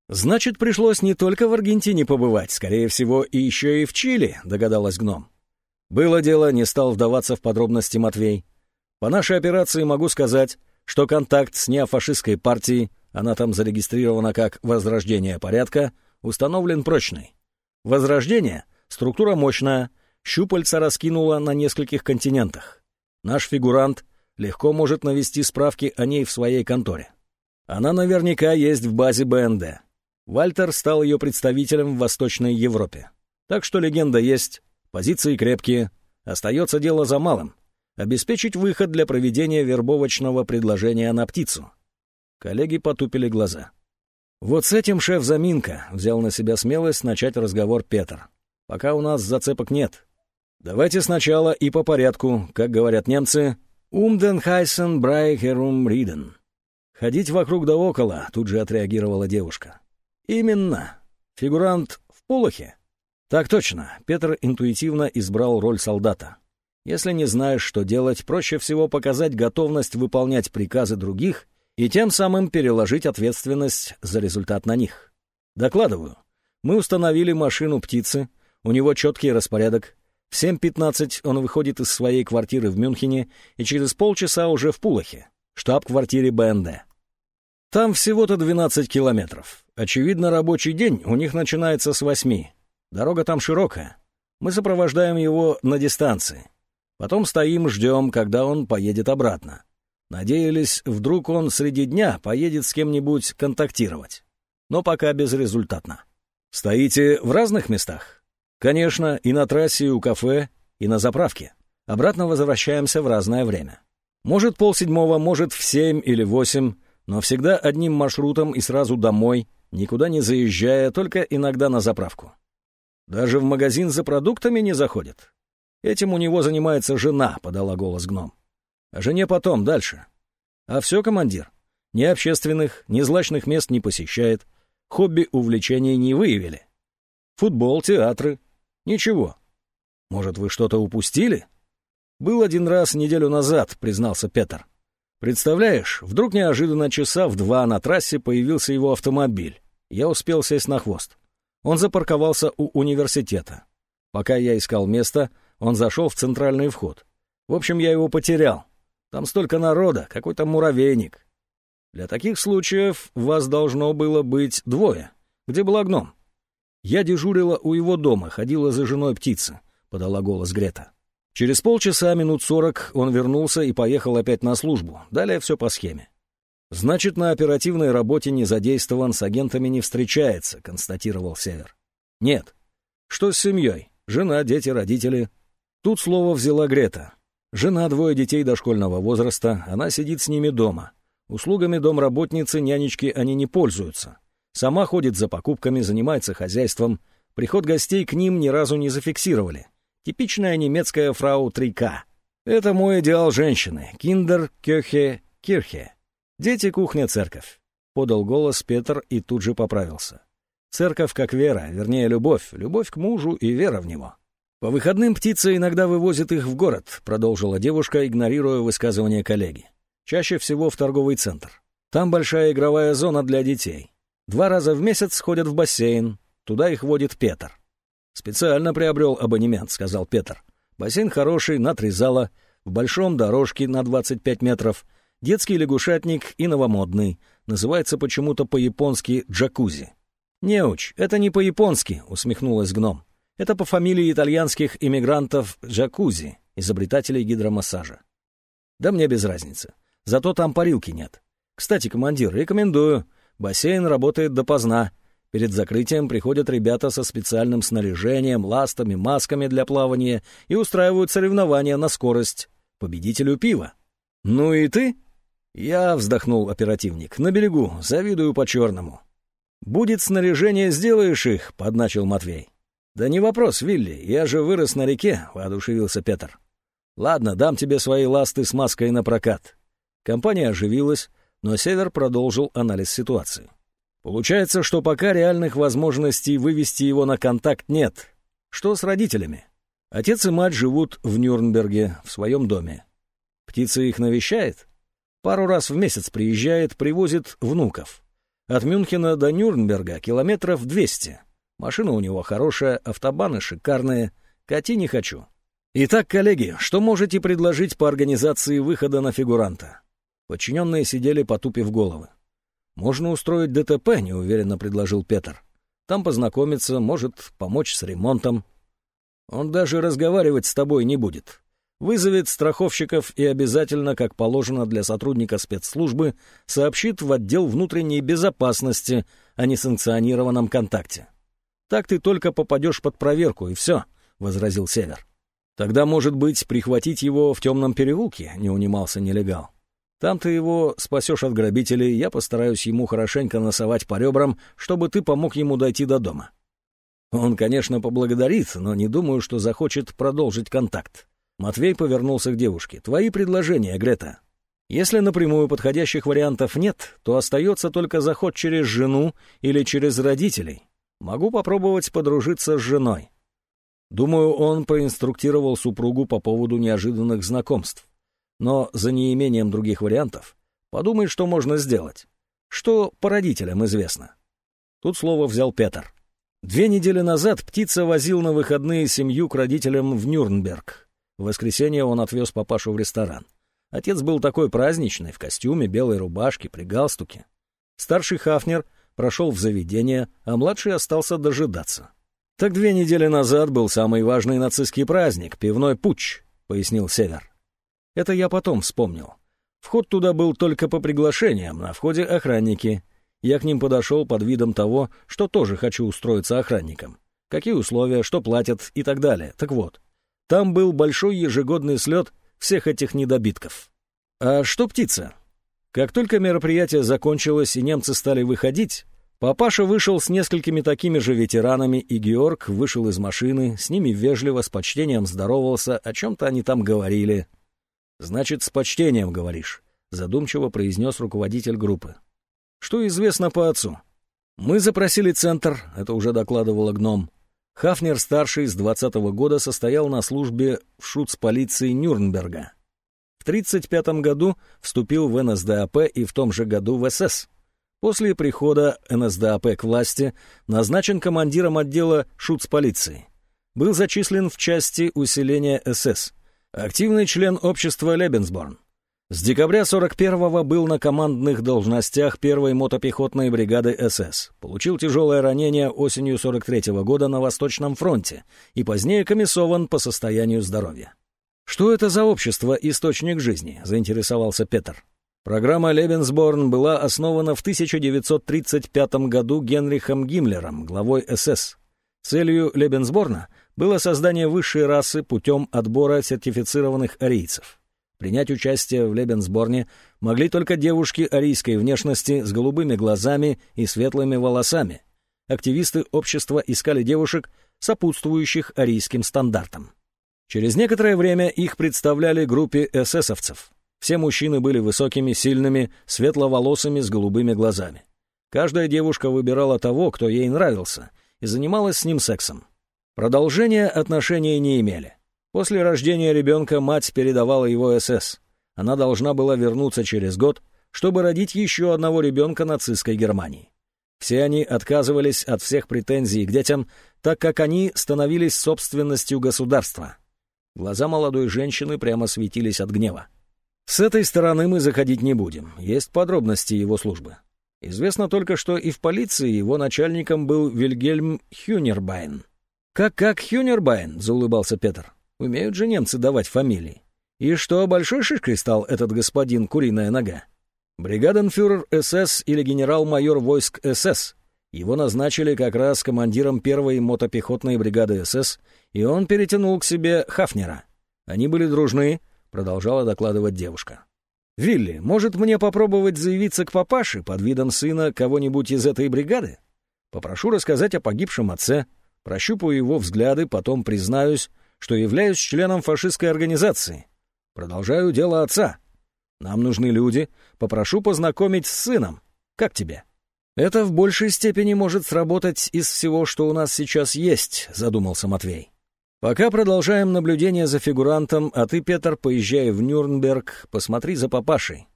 «Значит, пришлось не только в Аргентине побывать, скорее всего, и еще и в Чили», — догадалась гном. «Было дело, не стал вдаваться в подробности Матвей. По нашей операции могу сказать, что контакт с неофашистской партией, она там зарегистрирована как «Возрождение порядка», установлен прочный. «Возрождение» — структура мощная, щупальца раскинула на нескольких континентах. Наш фигурант легко может навести справки о ней в своей конторе. Она наверняка есть в базе БНД. Вальтер стал ее представителем в Восточной Европе. Так что легенда есть, позиции крепкие, остается дело за малым обеспечить выход для проведения вербовочного предложения на птицу. Коллеги потупили глаза. «Вот с этим шеф заминка», — взял на себя смелость начать разговор Петр. «Пока у нас зацепок нет. Давайте сначала и по порядку, как говорят немцы, «Умден хайсен брайхерум риден». «Ходить вокруг да около», — тут же отреагировала девушка. «Именно. Фигурант в полохе?» «Так точно». Петр интуитивно избрал роль солдата. Если не знаешь, что делать, проще всего показать готовность выполнять приказы других и тем самым переложить ответственность за результат на них. Докладываю. Мы установили машину птицы, у него четкий распорядок. В 7.15 он выходит из своей квартиры в Мюнхене и через полчаса уже в Пулахе, штаб-квартире БНД. Там всего-то 12 километров. Очевидно, рабочий день у них начинается с 8. Дорога там широкая. Мы сопровождаем его на дистанции. Потом стоим, ждем, когда он поедет обратно. Надеялись, вдруг он среди дня поедет с кем-нибудь контактировать. Но пока безрезультатно. Стоите в разных местах? Конечно, и на трассе, и у кафе, и на заправке. Обратно возвращаемся в разное время. Может, полседьмого, может, в семь или восемь, но всегда одним маршрутом и сразу домой, никуда не заезжая, только иногда на заправку. Даже в магазин за продуктами не заходит. Этим у него занимается жена, подала голос гном. А жене потом, дальше. А все, командир. Ни общественных, ни злачных мест не посещает. Хобби увлечений не выявили. Футбол, театры. Ничего. Может, вы что-то упустили? Был один раз неделю назад, признался Петр. Представляешь, вдруг неожиданно часа в два на трассе появился его автомобиль. Я успел сесть на хвост. Он запарковался у университета. Пока я искал место, он зашел в центральный вход. В общем, я его потерял. Там столько народа, какой-то муравейник. Для таких случаев вас должно было быть двое. Где была гном? Я дежурила у его дома, ходила за женой птицы, — подала голос Грета. Через полчаса, минут сорок, он вернулся и поехал опять на службу. Далее все по схеме. «Значит, на оперативной работе не задействован, с агентами не встречается», — констатировал Север. «Нет. Что с семьей? Жена, дети, родители?» Тут слово взяла Грета. Жена, двое детей дошкольного возраста, она сидит с ними дома. Услугами домработницы нянечки они не пользуются. Сама ходит за покупками, занимается хозяйством. Приход гостей к ним ни разу не зафиксировали. Типичная немецкая фрау 3К. Это мой идеал женщины. Киндер, кёхе, кирхе. Дети, кухня, церковь. Подал голос Петр и тут же поправился. Церковь как вера, вернее, любовь. Любовь к мужу и вера в него. «По выходным птица иногда вывозит их в город», — продолжила девушка, игнорируя высказывание коллеги. «Чаще всего в торговый центр. Там большая игровая зона для детей. Два раза в месяц ходят в бассейн. Туда их водит Петр». «Специально приобрел абонемент», — сказал Петр. «Бассейн хороший, на три зала, в большом дорожке на 25 метров, детский лягушатник и новомодный. Называется почему-то по-японски джакузи». «Неуч, это не по-японски», — усмехнулась гном. Это по фамилии итальянских иммигрантов Джакузи, изобретателей гидромассажа. Да мне без разницы. Зато там парилки нет. Кстати, командир, рекомендую. Бассейн работает допоздна. Перед закрытием приходят ребята со специальным снаряжением, ластами, масками для плавания и устраивают соревнования на скорость. Победителю пива. Ну и ты? Я вздохнул оперативник. На берегу, завидую по-черному. «Будет снаряжение, сделаешь их», — подначил Матвей. «Да не вопрос, Вилли, я же вырос на реке», — воодушевился Петр. «Ладно, дам тебе свои ласты с маской на прокат». Компания оживилась, но Север продолжил анализ ситуации. «Получается, что пока реальных возможностей вывести его на контакт нет. Что с родителями? Отец и мать живут в Нюрнберге, в своем доме. Птица их навещает? Пару раз в месяц приезжает, привозит внуков. От Мюнхена до Нюрнберга километров двести. Машина у него хорошая, автобаны шикарные. Кати не хочу. Итак, коллеги, что можете предложить по организации выхода на фигуранта? Подчиненные сидели, потупив головы. «Можно устроить ДТП», — неуверенно предложил Петр. «Там познакомиться, может, помочь с ремонтом. Он даже разговаривать с тобой не будет. Вызовет страховщиков и обязательно, как положено для сотрудника спецслужбы, сообщит в отдел внутренней безопасности о несанкционированном контакте. Так ты только попадешь под проверку, и все», — возразил Север. «Тогда, может быть, прихватить его в темном переулке?» — не унимался нелегал. «Там ты его спасешь от грабителей, я постараюсь ему хорошенько носовать по ребрам, чтобы ты помог ему дойти до дома». Он, конечно, поблагодарит, но не думаю, что захочет продолжить контакт. Матвей повернулся к девушке. «Твои предложения, Грета?» Если напрямую подходящих вариантов нет, то остается только заход через жену или через родителей. Могу попробовать подружиться с женой. Думаю, он проинструктировал супругу по поводу неожиданных знакомств. Но за неимением других вариантов подумай, что можно сделать. Что по родителям известно. Тут слово взял Петр. Две недели назад птица возил на выходные семью к родителям в Нюрнберг. В воскресенье он отвез папашу в ресторан. Отец был такой праздничный, в костюме, белой рубашке, при галстуке. Старший Хафнер — прошел в заведение, а младший остался дожидаться. «Так две недели назад был самый важный нацистский праздник — пивной путч», — пояснил Север. «Это я потом вспомнил. Вход туда был только по приглашениям, на входе охранники. Я к ним подошел под видом того, что тоже хочу устроиться охранником. Какие условия, что платят и так далее. Так вот, там был большой ежегодный слет всех этих недобитков. А что птица? Как только мероприятие закончилось и немцы стали выходить, папаша вышел с несколькими такими же ветеранами, и Георг вышел из машины, с ними вежливо, с почтением здоровался, о чем-то они там говорили. «Значит, с почтением говоришь», — задумчиво произнес руководитель группы. «Что известно по отцу?» «Мы запросили центр», — это уже докладывала гном. Хафнер-старший с 20 -го года состоял на службе в шуц-полиции Нюрнберга. В 1935 году вступил в НСДАП и в том же году в СС. После прихода НСДАП к власти назначен командиром отдела шуц-полиции. Был зачислен в части усиления СС. Активный член общества Лебенсборн. С декабря 41-го был на командных должностях первой мотопехотной бригады СС. Получил тяжелое ранение осенью 43-го года на Восточном фронте и позднее комиссован по состоянию здоровья. «Что это за общество «Источник жизни»?» — заинтересовался Петр. Программа «Лебенсборн» была основана в 1935 году Генрихом Гиммлером, главой СС. Целью Лебенсборна было создание высшей расы путем отбора сертифицированных арийцев. Принять участие в Лебенсборне могли только девушки арийской внешности с голубыми глазами и светлыми волосами. Активисты общества искали девушек, сопутствующих арийским стандартам. Через некоторое время их представляли группе эсэсовцев. Все мужчины были высокими, сильными, светловолосыми с голубыми глазами. Каждая девушка выбирала того, кто ей нравился, и занималась с ним сексом. Продолжения отношений не имели. После рождения ребенка мать передавала его СС. Она должна была вернуться через год, чтобы родить еще одного ребенка нацистской Германии. Все они отказывались от всех претензий к детям, так как они становились собственностью государства. Глаза молодой женщины прямо светились от гнева. С этой стороны мы заходить не будем, есть подробности его службы. Известно только, что и в полиции его начальником был Вильгельм Хюнербайн. «Как-как Хюнербайн?» — заулыбался Петр. Умеют же немцы давать фамилии. И что, большой шишкой стал этот господин Куриная Нога? Бригаденфюрер СС или генерал-майор войск СС. Его назначили как раз командиром первой мотопехотной бригады СС, и он перетянул к себе Хафнера. Они были дружны, продолжала докладывать девушка. «Вилли, может мне попробовать заявиться к папаше под видом сына кого-нибудь из этой бригады? Попрошу рассказать о погибшем отце, прощупаю его взгляды, потом признаюсь, что являюсь членом фашистской организации. Продолжаю дело отца. Нам нужны люди. Попрошу познакомить с сыном. Как тебе? Это в большей степени может сработать из всего, что у нас сейчас есть, задумался Матвей. Пока продолжаем наблюдение за фигурантом, а ты, Петр, поезжай в Нюрнберг, посмотри за папашей.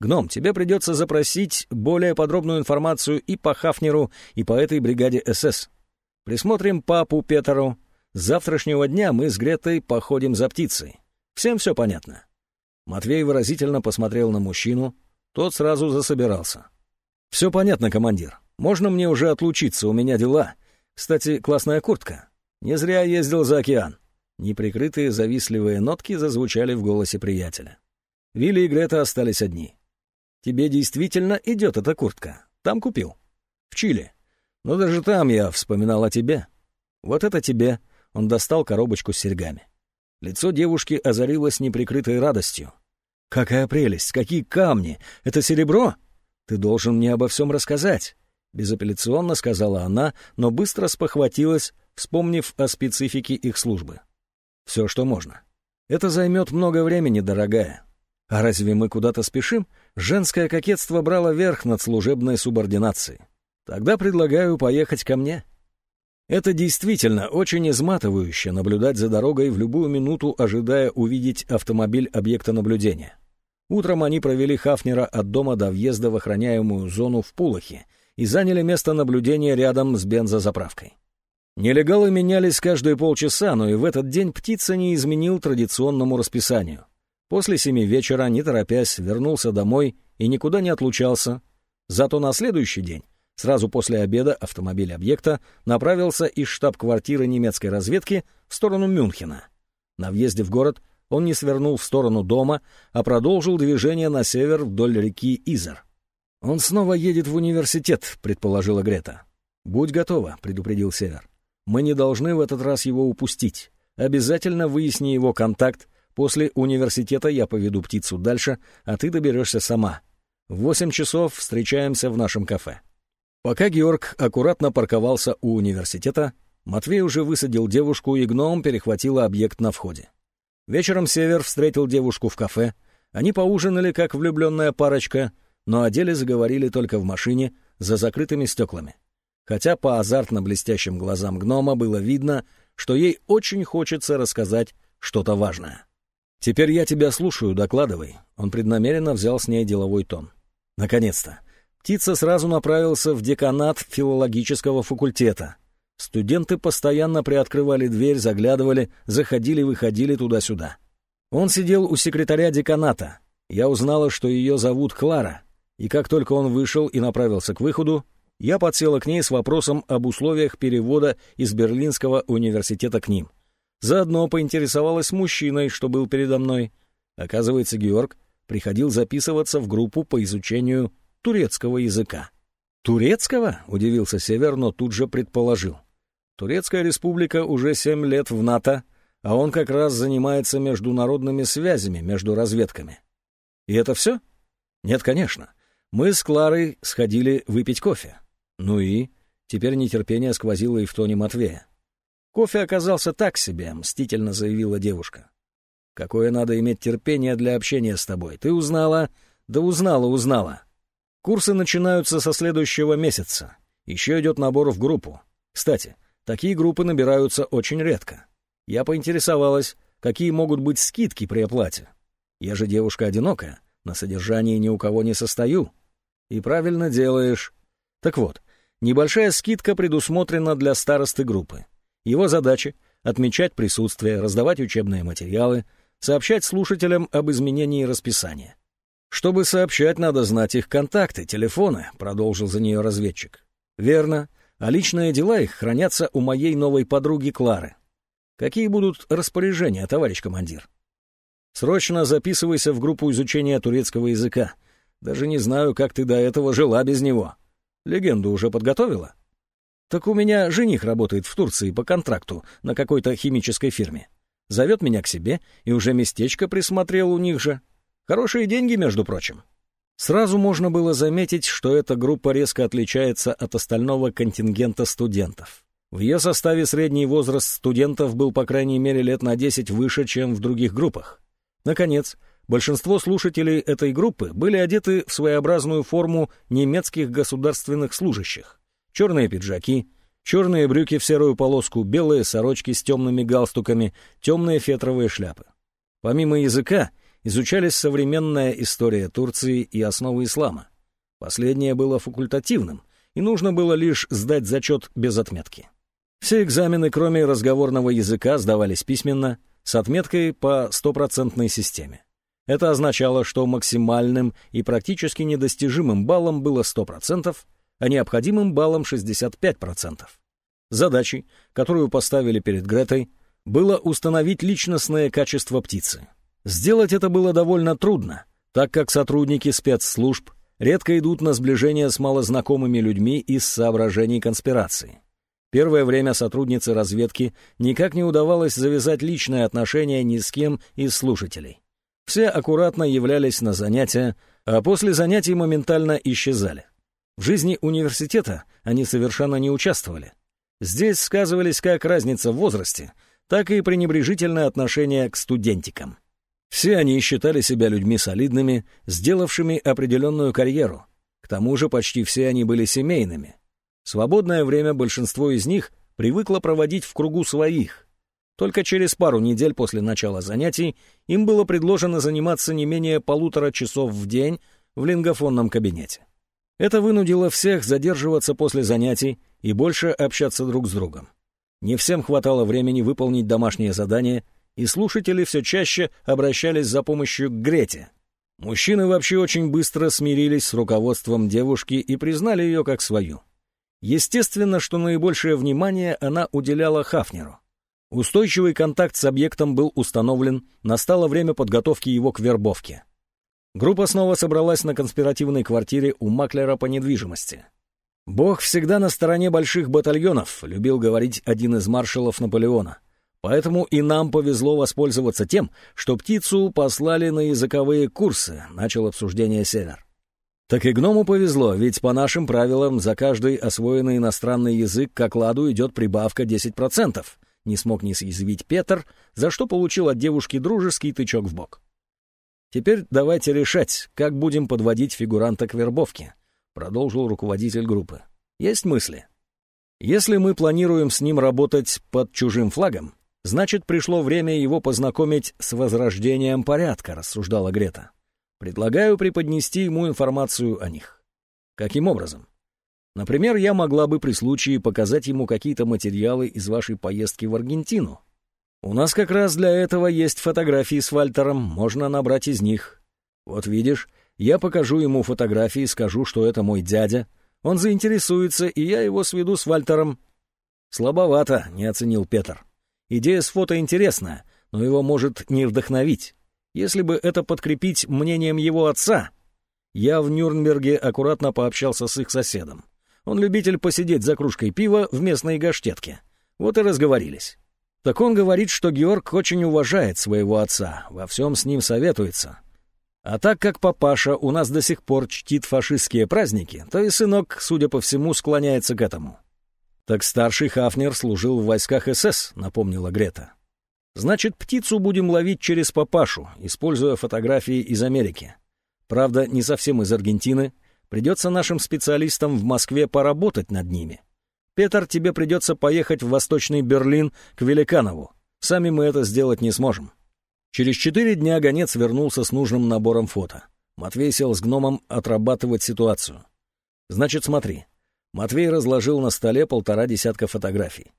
Гном, тебе придется запросить более подробную информацию и по Хафнеру, и по этой бригаде СС. Присмотрим папу Петру, с завтрашнего дня мы с Гретой походим за птицей. Всем все понятно?» Матвей выразительно посмотрел на мужчину, тот сразу засобирался. «Все понятно, командир. Можно мне уже отлучиться, у меня дела. Кстати, классная куртка. Не зря ездил за океан». Неприкрытые завистливые нотки зазвучали в голосе приятеля. Вилли и Грета остались одни. «Тебе действительно идет эта куртка? Там купил?» «В Чили. Но даже там я вспоминал о тебе. Вот это тебе. Он достал коробочку с серьгами. Лицо девушки озарилось неприкрытой радостью. «Какая прелесть! Какие камни! Это серебро? Ты должен мне обо всем рассказать!» Безапелляционно сказала она, но быстро спохватилась, вспомнив о специфике их службы. «Все, что можно. Это займет много времени, дорогая. А разве мы куда-то спешим? Женское кокетство брало верх над служебной субординацией. Тогда предлагаю поехать ко мне». Это действительно очень изматывающе наблюдать за дорогой в любую минуту, ожидая увидеть автомобиль объекта наблюдения. Утром они провели Хафнера от дома до въезда в охраняемую зону в Пулахе и заняли место наблюдения рядом с бензозаправкой. Нелегалы менялись каждые полчаса, но и в этот день птица не изменил традиционному расписанию. После семи вечера, не торопясь, вернулся домой и никуда не отлучался. Зато на следующий день Сразу после обеда автомобиль объекта направился из штаб-квартиры немецкой разведки в сторону Мюнхена. На въезде в город он не свернул в сторону дома, а продолжил движение на север вдоль реки Изер. «Он снова едет в университет», — предположила Грета. «Будь готова», — предупредил Север. «Мы не должны в этот раз его упустить. Обязательно выясни его контакт. После университета я поведу птицу дальше, а ты доберешься сама. В восемь часов встречаемся в нашем кафе». Пока Георг аккуратно парковался у университета, Матвей уже высадил девушку, и гном перехватила объект на входе. Вечером Север встретил девушку в кафе. Они поужинали, как влюбленная парочка, но о деле заговорили только в машине, за закрытыми стеклами. хотя по азартно блестящим глазам гнома было видно, что ей очень хочется рассказать что-то важное. «Теперь я тебя слушаю, докладывай». Он преднамеренно взял с ней деловой тон. Наконец-то. Птица сразу направился в деканат филологического факультета. Студенты постоянно приоткрывали дверь, заглядывали, заходили-выходили туда-сюда. Он сидел у секретаря деканата. Я узнала, что ее зовут Клара. И как только он вышел и направился к выходу, я подсела к ней с вопросом об условиях перевода из Берлинского университета к ним. Заодно поинтересовалась мужчиной, что был передо мной. Оказывается, Георг приходил записываться в группу по изучению турецкого языка. «Турецкого?» — удивился Север, но тут же предположил. «Турецкая республика уже семь лет в НАТО, а он как раз занимается международными связями между разведками. И это все? Нет, конечно. Мы с Кларой сходили выпить кофе. Ну и? Теперь нетерпение сквозило и в тоне Матвея. «Кофе оказался так себе», — мстительно заявила девушка. «Какое надо иметь терпение для общения с тобой. Ты узнала?» «Да узнала, узнала. Курсы начинаются со следующего месяца. Еще идет набор в группу. Кстати, такие группы набираются очень редко. Я поинтересовалась, какие могут быть скидки при оплате. Я же девушка одинокая, на содержании ни у кого не состою. И правильно делаешь. Так вот, небольшая скидка предусмотрена для старосты группы. Его задача — отмечать присутствие, раздавать учебные материалы, сообщать слушателям об изменении расписания. «Чтобы сообщать, надо знать их контакты, телефоны», — продолжил за нее разведчик. «Верно. А личные дела их хранятся у моей новой подруги Клары. Какие будут распоряжения, товарищ командир?» «Срочно записывайся в группу изучения турецкого языка. Даже не знаю, как ты до этого жила без него. Легенду уже подготовила?» Так у меня жених работает в Турции по контракту на какой-то химической фирме. Зовет меня к себе и уже местечко присмотрел у них же. Хорошие деньги, между прочим. Сразу можно было заметить, что эта группа резко отличается от остального контингента студентов. В ее составе средний возраст студентов был по крайней мере лет на 10 выше, чем в других группах. Наконец, большинство слушателей этой группы были одеты в своеобразную форму немецких государственных служащих черные пиджаки, черные брюки в серую полоску, белые сорочки с темными галстуками, темные фетровые шляпы. Помимо языка, изучались современная история Турции и основы ислама. Последнее было факультативным, и нужно было лишь сдать зачет без отметки. Все экзамены, кроме разговорного языка, сдавались письменно, с отметкой по стопроцентной системе. Это означало, что максимальным и практически недостижимым баллом было 100%, а необходимым баллом 65%. Задачей, которую поставили перед Гретой, было установить личностное качество птицы. Сделать это было довольно трудно, так как сотрудники спецслужб редко идут на сближение с малознакомыми людьми из соображений конспирации. Первое время сотруднице разведки никак не удавалось завязать личные отношения ни с кем из слушателей. Все аккуратно являлись на занятия, а после занятий моментально исчезали. В жизни университета они совершенно не участвовали. Здесь сказывались как разница в возрасте, так и пренебрежительное отношение к студентикам. Все они считали себя людьми солидными, сделавшими определенную карьеру. К тому же почти все они были семейными. Свободное время большинство из них привыкло проводить в кругу своих. Только через пару недель после начала занятий им было предложено заниматься не менее полутора часов в день в лингофонном кабинете. Это вынудило всех задерживаться после занятий и больше общаться друг с другом. Не всем хватало времени выполнить домашнее задание, и слушатели все чаще обращались за помощью к Грете. Мужчины вообще очень быстро смирились с руководством девушки и признали ее как свою. Естественно, что наибольшее внимание она уделяла Хафнеру. Устойчивый контакт с объектом был установлен, настало время подготовки его к вербовке. Группа снова собралась на конспиративной квартире у маклера по недвижимости. «Бог всегда на стороне больших батальонов», — любил говорить один из маршалов Наполеона. «Поэтому и нам повезло воспользоваться тем, что птицу послали на языковые курсы», — начал обсуждение Север. Так и гному повезло, ведь по нашим правилам за каждый освоенный иностранный язык к окладу идет прибавка 10%. Не смог не съязвить Петр, за что получил от девушки дружеский тычок в бок. Теперь давайте решать, как будем подводить фигуранта к вербовке, продолжил руководитель группы. Есть мысли? Если мы планируем с ним работать под чужим флагом, значит, пришло время его познакомить с возрождением порядка, рассуждала Грета. Предлагаю преподнести ему информацию о них. Каким образом? Например, я могла бы при случае показать ему какие-то материалы из вашей поездки в Аргентину. У нас как раз для этого есть фотографии с Вальтером, можно набрать из них. Вот видишь, я покажу ему фотографии, скажу, что это мой дядя. Он заинтересуется, и я его сведу с Вальтером. Слабовато, не оценил Петр. Идея с фото интересная, но его может не вдохновить. Если бы это подкрепить мнением его отца... Я в Нюрнберге аккуратно пообщался с их соседом. Он любитель посидеть за кружкой пива в местной гаштетке. Вот и разговорились. Так он говорит, что Георг очень уважает своего отца, во всем с ним советуется. А так как папаша у нас до сих пор чтит фашистские праздники, то и сынок, судя по всему, склоняется к этому. «Так старший Хафнер служил в войсках СС», — напомнила Грета. «Значит, птицу будем ловить через папашу, используя фотографии из Америки. Правда, не совсем из Аргентины, Придется нашим специалистам в Москве поработать над ними. Петр, тебе придется поехать в Восточный Берлин к Великанову. Сами мы это сделать не сможем. Через четыре дня гонец вернулся с нужным набором фото. Матвей сел с гномом отрабатывать ситуацию. Значит, смотри. Матвей разложил на столе полтора десятка фотографий.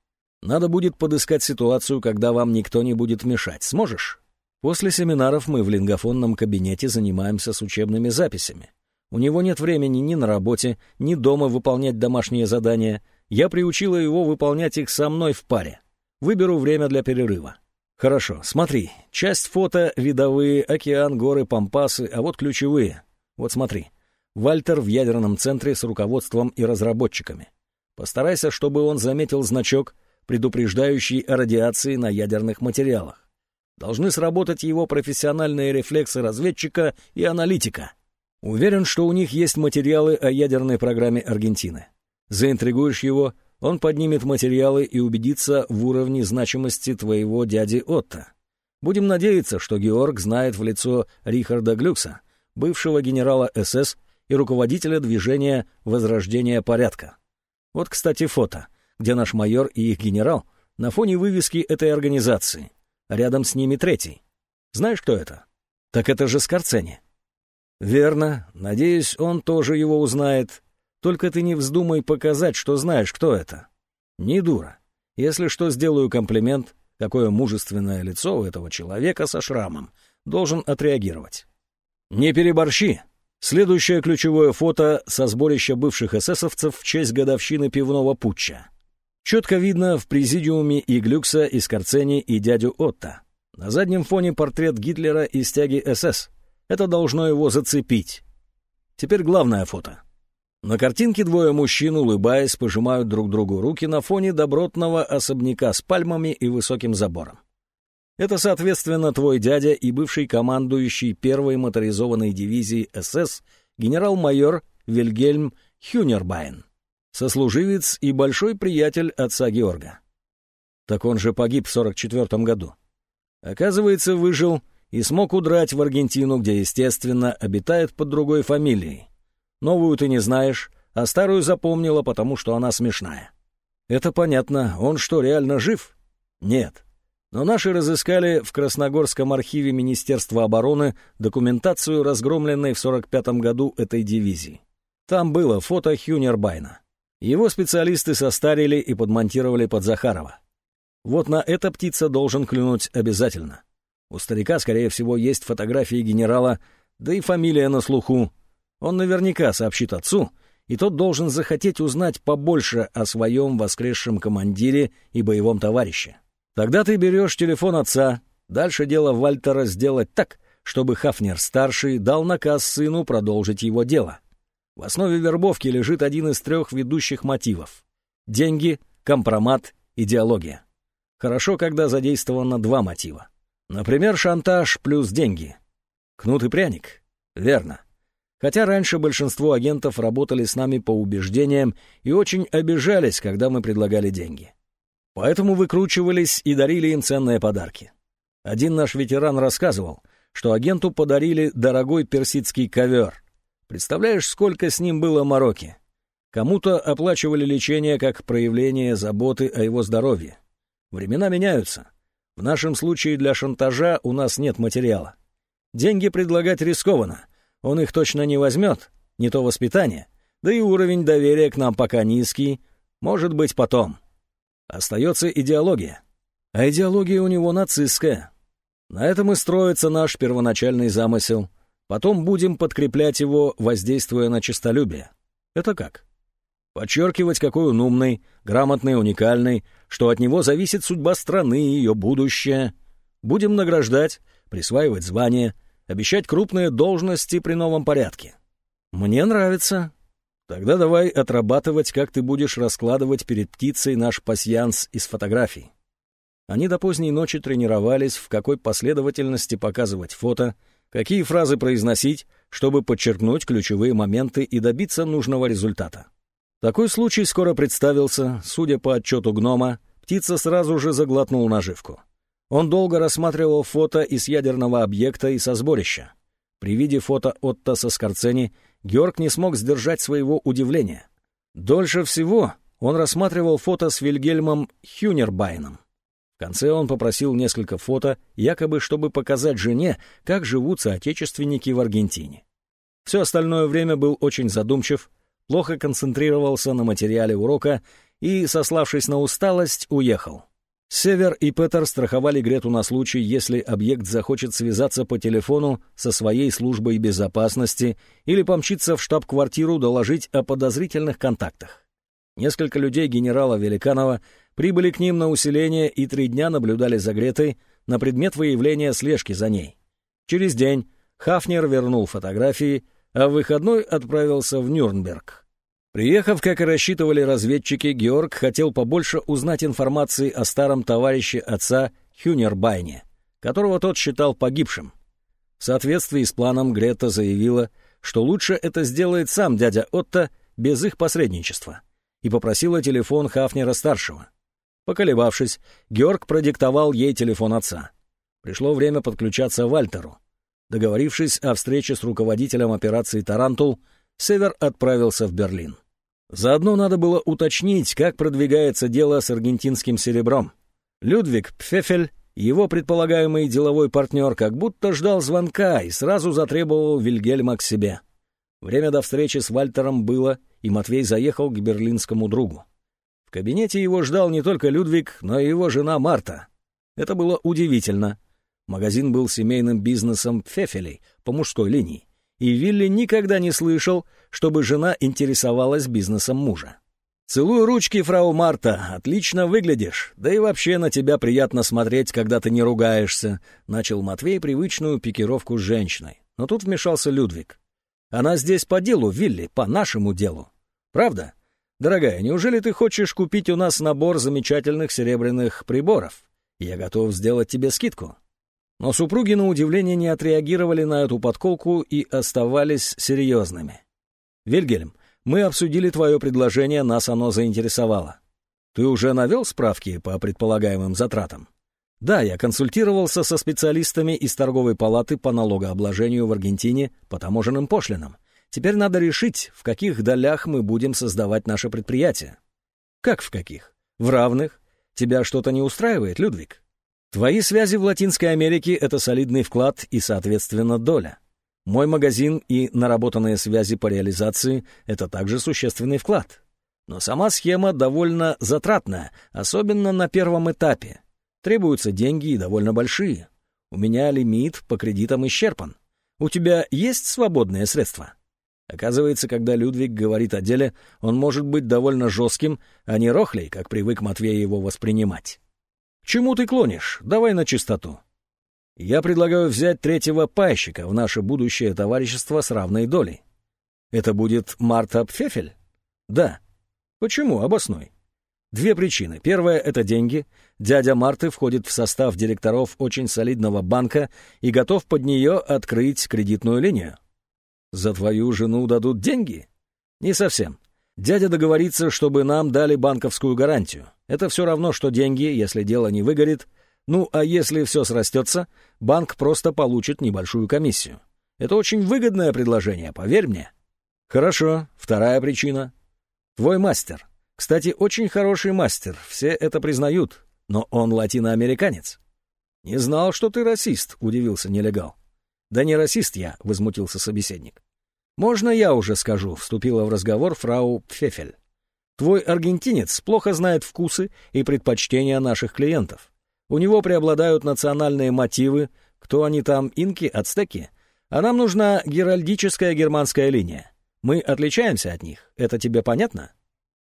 Надо будет подыскать ситуацию, когда вам никто не будет мешать. Сможешь? После семинаров мы в лингофонном кабинете занимаемся с учебными записями. У него нет времени ни на работе, ни дома выполнять домашние задания. Я приучила его выполнять их со мной в паре. Выберу время для перерыва. Хорошо, смотри. Часть фото — видовые, океан, горы, пампасы, а вот ключевые. Вот смотри. Вальтер в ядерном центре с руководством и разработчиками. Постарайся, чтобы он заметил значок, предупреждающий о радиации на ядерных материалах. Должны сработать его профессиональные рефлексы разведчика и аналитика. Уверен, что у них есть материалы о ядерной программе Аргентины. Заинтригуешь его, он поднимет материалы и убедится в уровне значимости твоего дяди Отто. Будем надеяться, что Георг знает в лицо Рихарда Глюкса, бывшего генерала СС и руководителя движения «Возрождение порядка». Вот, кстати, фото, где наш майор и их генерал на фоне вывески этой организации. Рядом с ними третий. Знаешь, кто это? Так это же Скорцени. «Верно. Надеюсь, он тоже его узнает. Только ты не вздумай показать, что знаешь, кто это. Не дура. Если что, сделаю комплимент, какое мужественное лицо у этого человека со шрамом. Должен отреагировать. Не переборщи. Следующее ключевое фото со сборища бывших эсэсовцев в честь годовщины пивного путча. Четко видно в президиуме и Глюкса, и Скорцени, и дядю Отто. На заднем фоне портрет Гитлера и стяги СС. Это должно его зацепить. Теперь главное фото. На картинке двое мужчин, улыбаясь, пожимают друг другу руки на фоне добротного особняка с пальмами и высоким забором. Это, соответственно, твой дядя и бывший командующий первой моторизованной дивизии СС генерал-майор Вильгельм Хюнербайн, сослуживец и большой приятель отца Георга. Так он же погиб в 44 году. Оказывается, выжил и смог удрать в Аргентину, где, естественно, обитает под другой фамилией. Новую ты не знаешь, а старую запомнила, потому что она смешная. Это понятно. Он что, реально жив? Нет. Но наши разыскали в Красногорском архиве Министерства обороны документацию, разгромленной в 45-м году этой дивизии. Там было фото Хюнербайна. Его специалисты состарили и подмонтировали под Захарова. Вот на это птица должен клюнуть обязательно. У старика, скорее всего, есть фотографии генерала, да и фамилия на слуху. Он наверняка сообщит отцу, и тот должен захотеть узнать побольше о своем воскресшем командире и боевом товарище. Тогда ты берешь телефон отца. Дальше дело Вальтера сделать так, чтобы Хафнер-старший дал наказ сыну продолжить его дело. В основе вербовки лежит один из трех ведущих мотивов — деньги, компромат, идеология. Хорошо, когда задействовано два мотива. Например, шантаж плюс деньги. Кнут и пряник. Верно. Хотя раньше большинство агентов работали с нами по убеждениям и очень обижались, когда мы предлагали деньги. Поэтому выкручивались и дарили им ценные подарки. Один наш ветеран рассказывал, что агенту подарили дорогой персидский ковер. Представляешь, сколько с ним было мороки? Кому-то оплачивали лечение как проявление заботы о его здоровье. Времена меняются. В нашем случае для шантажа у нас нет материала. Деньги предлагать рискованно. Он их точно не возьмет, не то воспитание. Да и уровень доверия к нам пока низкий. Может быть, потом. Остается идеология. А идеология у него нацистская. На этом и строится наш первоначальный замысел. Потом будем подкреплять его, воздействуя на честолюбие. Это как? Подчеркивать, какой он умный, грамотный, уникальный, что от него зависит судьба страны и ее будущее. Будем награждать, присваивать звания, обещать крупные должности при новом порядке. Мне нравится. Тогда давай отрабатывать, как ты будешь раскладывать перед птицей наш пасьянс из фотографий. Они до поздней ночи тренировались, в какой последовательности показывать фото, какие фразы произносить, чтобы подчеркнуть ключевые моменты и добиться нужного результата. Такой случай скоро представился. Судя по отчету гнома, птица сразу же заглотнул наживку. Он долго рассматривал фото из ядерного объекта и со сборища. При виде фото Отто со Скорцени Георг не смог сдержать своего удивления. Дольше всего он рассматривал фото с Вильгельмом Хюнербайном. В конце он попросил несколько фото, якобы чтобы показать жене, как живут соотечественники в Аргентине. Все остальное время был очень задумчив, плохо концентрировался на материале урока и, сославшись на усталость, уехал. Север и Петер страховали Грету на случай, если объект захочет связаться по телефону со своей службой безопасности или помчиться в штаб-квартиру доложить о подозрительных контактах. Несколько людей генерала Великанова прибыли к ним на усиление и три дня наблюдали за Гретой на предмет выявления слежки за ней. Через день Хафнер вернул фотографии, а в выходной отправился в Нюрнберг. Приехав, как и рассчитывали разведчики, Георг хотел побольше узнать информации о старом товарище отца Хюнербайне, которого тот считал погибшим. В соответствии с планом Грета заявила, что лучше это сделает сам дядя Отто без их посредничества, и попросила телефон Хафнера-старшего. Поколебавшись, Георг продиктовал ей телефон отца. Пришло время подключаться Вальтеру. Договорившись о встрече с руководителем операции «Тарантул», Север отправился в Берлин. Заодно надо было уточнить, как продвигается дело с аргентинским серебром. Людвиг Пфефель, его предполагаемый деловой партнер, как будто ждал звонка и сразу затребовал Вильгельма к себе. Время до встречи с Вальтером было, и Матвей заехал к берлинскому другу. В кабинете его ждал не только Людвиг, но и его жена Марта. Это было удивительно. Магазин был семейным бизнесом Пфефелей по мужской линии и Вилли никогда не слышал, чтобы жена интересовалась бизнесом мужа. «Целую ручки, фрау Марта, отлично выглядишь, да и вообще на тебя приятно смотреть, когда ты не ругаешься», — начал Матвей привычную пикировку с женщиной. Но тут вмешался Людвиг. «Она здесь по делу, Вилли, по нашему делу. Правда? Дорогая, неужели ты хочешь купить у нас набор замечательных серебряных приборов? Я готов сделать тебе скидку». Но супруги, на удивление, не отреагировали на эту подколку и оставались серьезными. «Вильгельм, мы обсудили твое предложение, нас оно заинтересовало. Ты уже навел справки по предполагаемым затратам?» «Да, я консультировался со специалистами из торговой палаты по налогообложению в Аргентине по таможенным пошлинам. Теперь надо решить, в каких долях мы будем создавать наше предприятие». «Как в каких? В равных? Тебя что-то не устраивает, Людвиг?» Твои связи в Латинской Америке — это солидный вклад и, соответственно, доля. Мой магазин и наработанные связи по реализации — это также существенный вклад. Но сама схема довольно затратная, особенно на первом этапе. Требуются деньги и довольно большие. У меня лимит по кредитам исчерпан. У тебя есть свободные средства? Оказывается, когда Людвиг говорит о деле, он может быть довольно жестким, а не рохлей, как привык Матвей его воспринимать. Чему ты клонишь? Давай на чистоту. Я предлагаю взять третьего пайщика в наше будущее товарищество с равной долей. Это будет Марта Пфефель? Да. Почему? Обоснуй. Две причины. Первая — это деньги. Дядя Марты входит в состав директоров очень солидного банка и готов под нее открыть кредитную линию. За твою жену дадут деньги? Не совсем. Дядя договорится, чтобы нам дали банковскую гарантию. Это все равно, что деньги, если дело не выгорит — ну, а если все срастется, банк просто получит небольшую комиссию. Это очень выгодное предложение, поверь мне. Хорошо, вторая причина. Твой мастер. Кстати, очень хороший мастер, все это признают, но он латиноамериканец. «Не знал, что ты расист», — удивился нелегал. «Да не расист я», — возмутился собеседник. «Можно я уже скажу», — вступила в разговор фрау Пфефель. «Твой аргентинец плохо знает вкусы и предпочтения наших клиентов. У него преобладают национальные мотивы, кто они там, инки, ацтеки, а нам нужна геральдическая германская линия. Мы отличаемся от них, это тебе понятно?»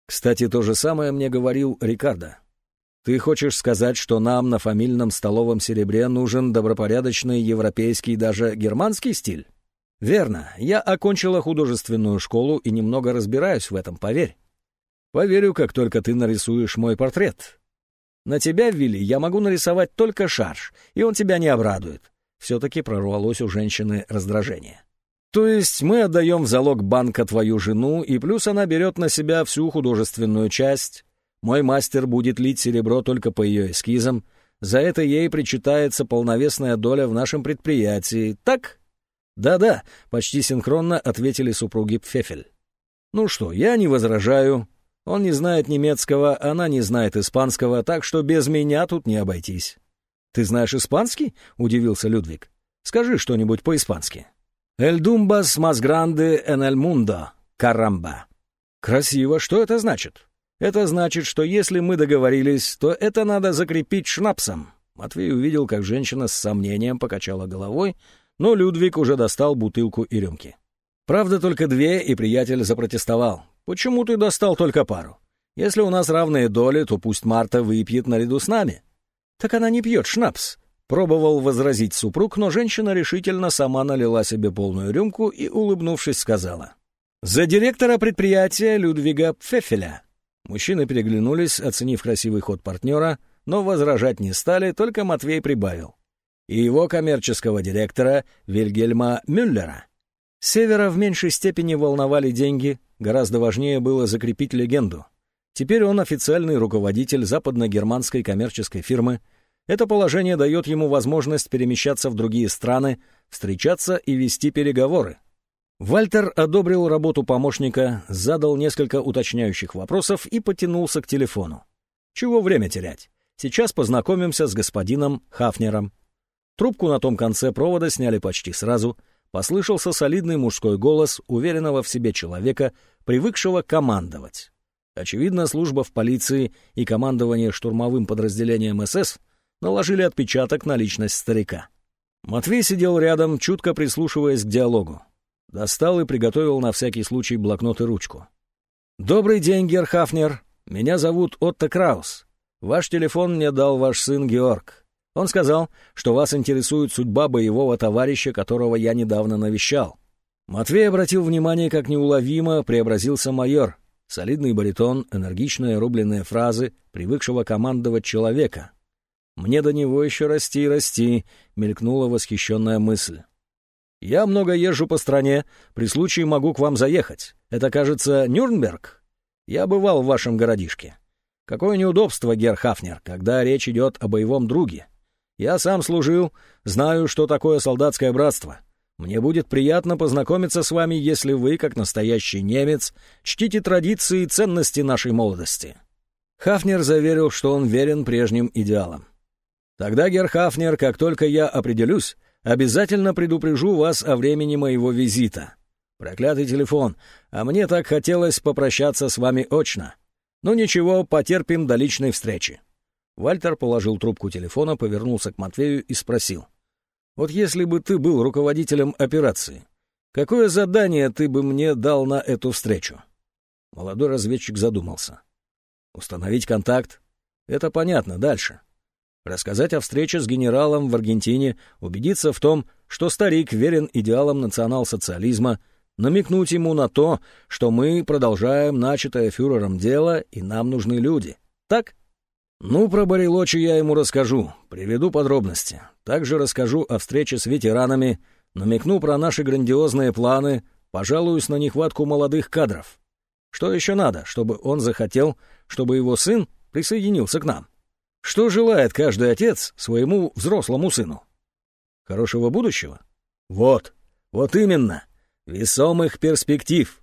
Кстати, то же самое мне говорил Рикардо. Ты хочешь сказать, что нам на фамильном столовом серебре нужен добропорядочный европейский, даже германский стиль? Верно. Я окончила художественную школу и немного разбираюсь в этом, поверь. Поверю, как только ты нарисуешь мой портрет. На тебя, Вилли, я могу нарисовать только шарж, и он тебя не обрадует. Все-таки прорвалось у женщины раздражение. То есть мы отдаем в залог банка твою жену, и плюс она берет на себя всю художественную часть. Мой мастер будет лить серебро только по ее эскизам. За это ей причитается полновесная доля в нашем предприятии. Так? Да-да, почти синхронно ответили супруги Пфефель. Ну что, я не возражаю. Он не знает немецкого, она не знает испанского, так что без меня тут не обойтись. Ты знаешь испанский? Удивился Людвиг. Скажи что-нибудь по-испански. «Эль думбас мас гранде эн эль мундо, карамба». «Красиво. Что это значит?» «Это значит, что если мы договорились, то это надо закрепить шнапсом». Матвей увидел, как женщина с сомнением покачала головой, но Людвиг уже достал бутылку и рюмки. Правда, только две, и приятель запротестовал. «Почему ты достал только пару? Если у нас равные доли, то пусть Марта выпьет наряду с нами». «Так она не пьет шнапс», Пробовал возразить супруг, но женщина решительно сама налила себе полную рюмку и, улыбнувшись, сказала. «За директора предприятия Людвига Пфефеля». Мужчины переглянулись, оценив красивый ход партнера, но возражать не стали, только Матвей прибавил. И его коммерческого директора Вильгельма Мюллера. Севера в меньшей степени волновали деньги, гораздо важнее было закрепить легенду. Теперь он официальный руководитель западно-германской коммерческой фирмы — это положение дает ему возможность перемещаться в другие страны, встречаться и вести переговоры. Вальтер одобрил работу помощника, задал несколько уточняющих вопросов и потянулся к телефону. Чего время терять? Сейчас познакомимся с господином Хафнером. Трубку на том конце провода сняли почти сразу. Послышался солидный мужской голос уверенного в себе человека, привыкшего командовать. Очевидно, служба в полиции и командование штурмовым подразделением СС наложили отпечаток на личность старика. Матвей сидел рядом, чутко прислушиваясь к диалогу. Достал и приготовил на всякий случай блокнот и ручку. «Добрый день, Герхафнер. Меня зовут Отто Краус. Ваш телефон мне дал ваш сын Георг. Он сказал, что вас интересует судьба боевого товарища, которого я недавно навещал». Матвей обратил внимание, как неуловимо преобразился майор. Солидный баритон, энергичные рубленные фразы, привыкшего командовать человека — мне до него еще расти и расти», — мелькнула восхищенная мысль. «Я много езжу по стране, при случае могу к вам заехать. Это, кажется, Нюрнберг? Я бывал в вашем городишке. Какое неудобство, Герхафнер, когда речь идет о боевом друге. Я сам служил, знаю, что такое солдатское братство. Мне будет приятно познакомиться с вами, если вы, как настоящий немец, чтите традиции и ценности нашей молодости». Хафнер заверил, что он верен прежним идеалам. Тогда, Герхафнер, как только я определюсь, обязательно предупрежу вас о времени моего визита. Проклятый телефон, а мне так хотелось попрощаться с вами очно. Ну ничего, потерпим до личной встречи». Вальтер положил трубку телефона, повернулся к Матвею и спросил. «Вот если бы ты был руководителем операции, какое задание ты бы мне дал на эту встречу?» Молодой разведчик задумался. «Установить контакт? Это понятно, дальше рассказать о встрече с генералом в Аргентине, убедиться в том, что старик верен идеалам национал-социализма, намекнуть ему на то, что мы продолжаем начатое фюрером дело, и нам нужны люди. Так? Ну, про Барилочи я ему расскажу, приведу подробности. Также расскажу о встрече с ветеранами, намекну про наши грандиозные планы, пожалуюсь на нехватку молодых кадров. Что еще надо, чтобы он захотел, чтобы его сын присоединился к нам? Что желает каждый отец своему взрослому сыну? Хорошего будущего? Вот, вот именно, весомых перспектив.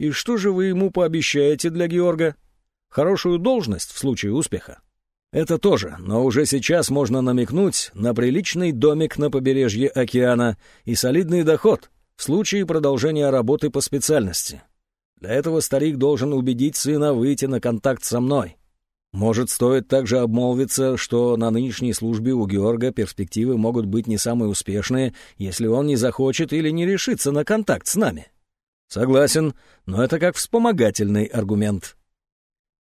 И что же вы ему пообещаете для Георга? Хорошую должность в случае успеха? Это тоже, но уже сейчас можно намекнуть на приличный домик на побережье океана и солидный доход в случае продолжения работы по специальности. Для этого старик должен убедить сына выйти на контакт со мной. Может, стоит также обмолвиться, что на нынешней службе у Георга перспективы могут быть не самые успешные, если он не захочет или не решится на контакт с нами. Согласен, но это как вспомогательный аргумент.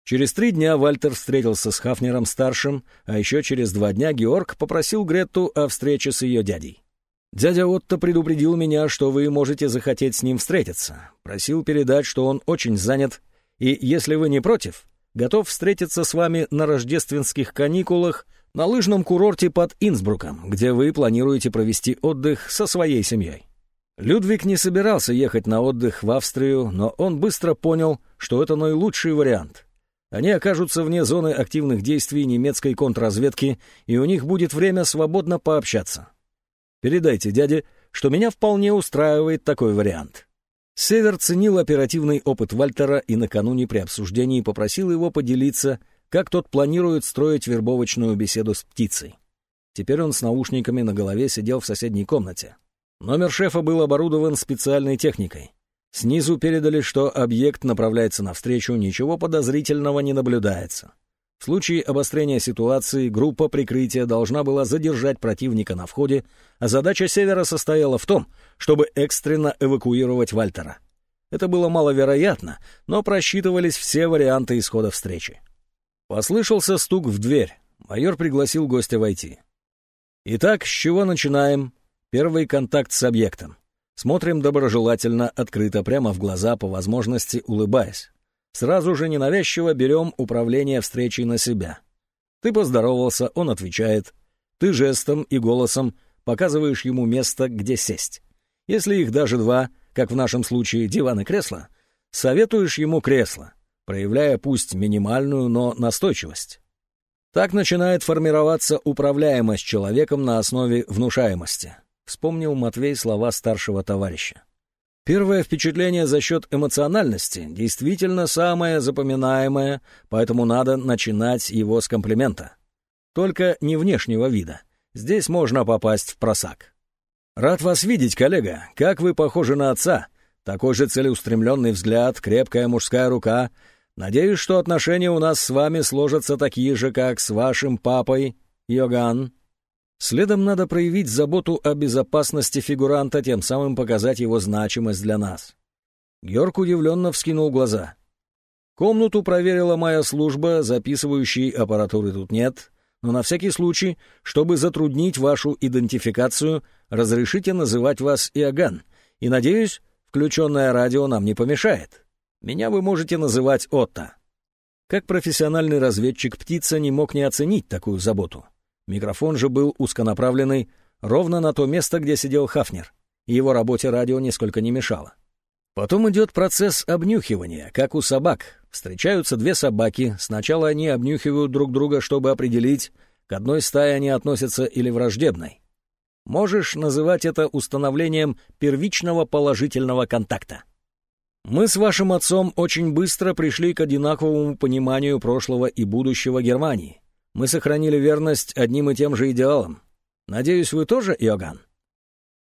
Через три дня Вальтер встретился с Хафнером-старшим, а еще через два дня Георг попросил Гретту о встрече с ее дядей. «Дядя Отто предупредил меня, что вы можете захотеть с ним встретиться. Просил передать, что он очень занят, и, если вы не против, готов встретиться с вами на рождественских каникулах на лыжном курорте под Инсбруком, где вы планируете провести отдых со своей семьей. Людвиг не собирался ехать на отдых в Австрию, но он быстро понял, что это наилучший вариант. Они окажутся вне зоны активных действий немецкой контрразведки, и у них будет время свободно пообщаться. Передайте дяде, что меня вполне устраивает такой вариант. Север ценил оперативный опыт Вальтера и накануне при обсуждении попросил его поделиться, как тот планирует строить вербовочную беседу с птицей. Теперь он с наушниками на голове сидел в соседней комнате. Номер шефа был оборудован специальной техникой. Снизу передали, что объект направляется навстречу, ничего подозрительного не наблюдается. В случае обострения ситуации группа прикрытия должна была задержать противника на входе, а задача Севера состояла в том, чтобы экстренно эвакуировать Вальтера. Это было маловероятно, но просчитывались все варианты исхода встречи. Послышался стук в дверь. Майор пригласил гостя войти. «Итак, с чего начинаем?» Первый контакт с объектом. Смотрим доброжелательно, открыто, прямо в глаза, по возможности улыбаясь. Сразу же ненавязчиво берем управление встречей на себя. Ты поздоровался, он отвечает. Ты жестом и голосом показываешь ему место, где сесть. Если их даже два, как в нашем случае диван и кресло, советуешь ему кресло, проявляя пусть минимальную, но настойчивость. Так начинает формироваться управляемость человеком на основе внушаемости. Вспомнил Матвей слова старшего товарища. Первое впечатление за счет эмоциональности действительно самое запоминаемое, поэтому надо начинать его с комплимента. Только не внешнего вида. Здесь можно попасть в просак. «Рад вас видеть, коллега. Как вы похожи на отца. Такой же целеустремленный взгляд, крепкая мужская рука. Надеюсь, что отношения у нас с вами сложатся такие же, как с вашим папой, Йоган». Следом надо проявить заботу о безопасности фигуранта, тем самым показать его значимость для нас. Георг удивленно вскинул глаза. Комнату проверила моя служба, записывающей аппаратуры тут нет, но на всякий случай, чтобы затруднить вашу идентификацию, разрешите называть вас Иоганн, и, надеюсь, включенное радио нам не помешает. Меня вы можете называть Отто. Как профессиональный разведчик птица не мог не оценить такую заботу. Микрофон же был узконаправленный ровно на то место, где сидел Хафнер, и его работе радио нисколько не мешало. Потом идет процесс обнюхивания, как у собак. Встречаются две собаки, сначала они обнюхивают друг друга, чтобы определить, к одной стае они относятся или враждебной. Можешь называть это установлением первичного положительного контакта. Мы с вашим отцом очень быстро пришли к одинаковому пониманию прошлого и будущего Германии. Мы сохранили верность одним и тем же идеалам. Надеюсь, вы тоже, Иоганн?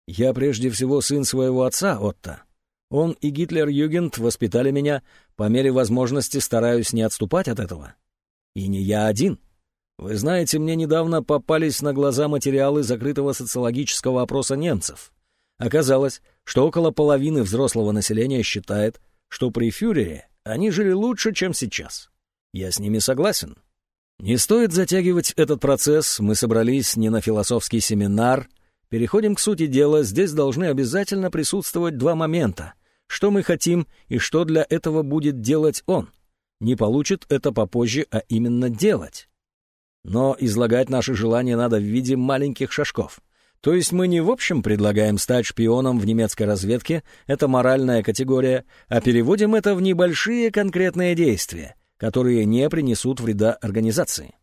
Я прежде всего сын своего отца, Отто. Он и Гитлер-Югент воспитали меня, по мере возможности стараюсь не отступать от этого. И не я один. Вы знаете, мне недавно попались на глаза материалы закрытого социологического опроса немцев. Оказалось, что около половины взрослого населения считает, что при фюрере они жили лучше, чем сейчас. Я с ними согласен. Не стоит затягивать этот процесс, мы собрались не на философский семинар. Переходим к сути дела, здесь должны обязательно присутствовать два момента. Что мы хотим и что для этого будет делать он. Не получит это попозже, а именно делать. Но излагать наши желания надо в виде маленьких шажков. То есть мы не в общем предлагаем стать шпионом в немецкой разведке, это моральная категория, а переводим это в небольшие конкретные действия — которые не принесут вреда организации.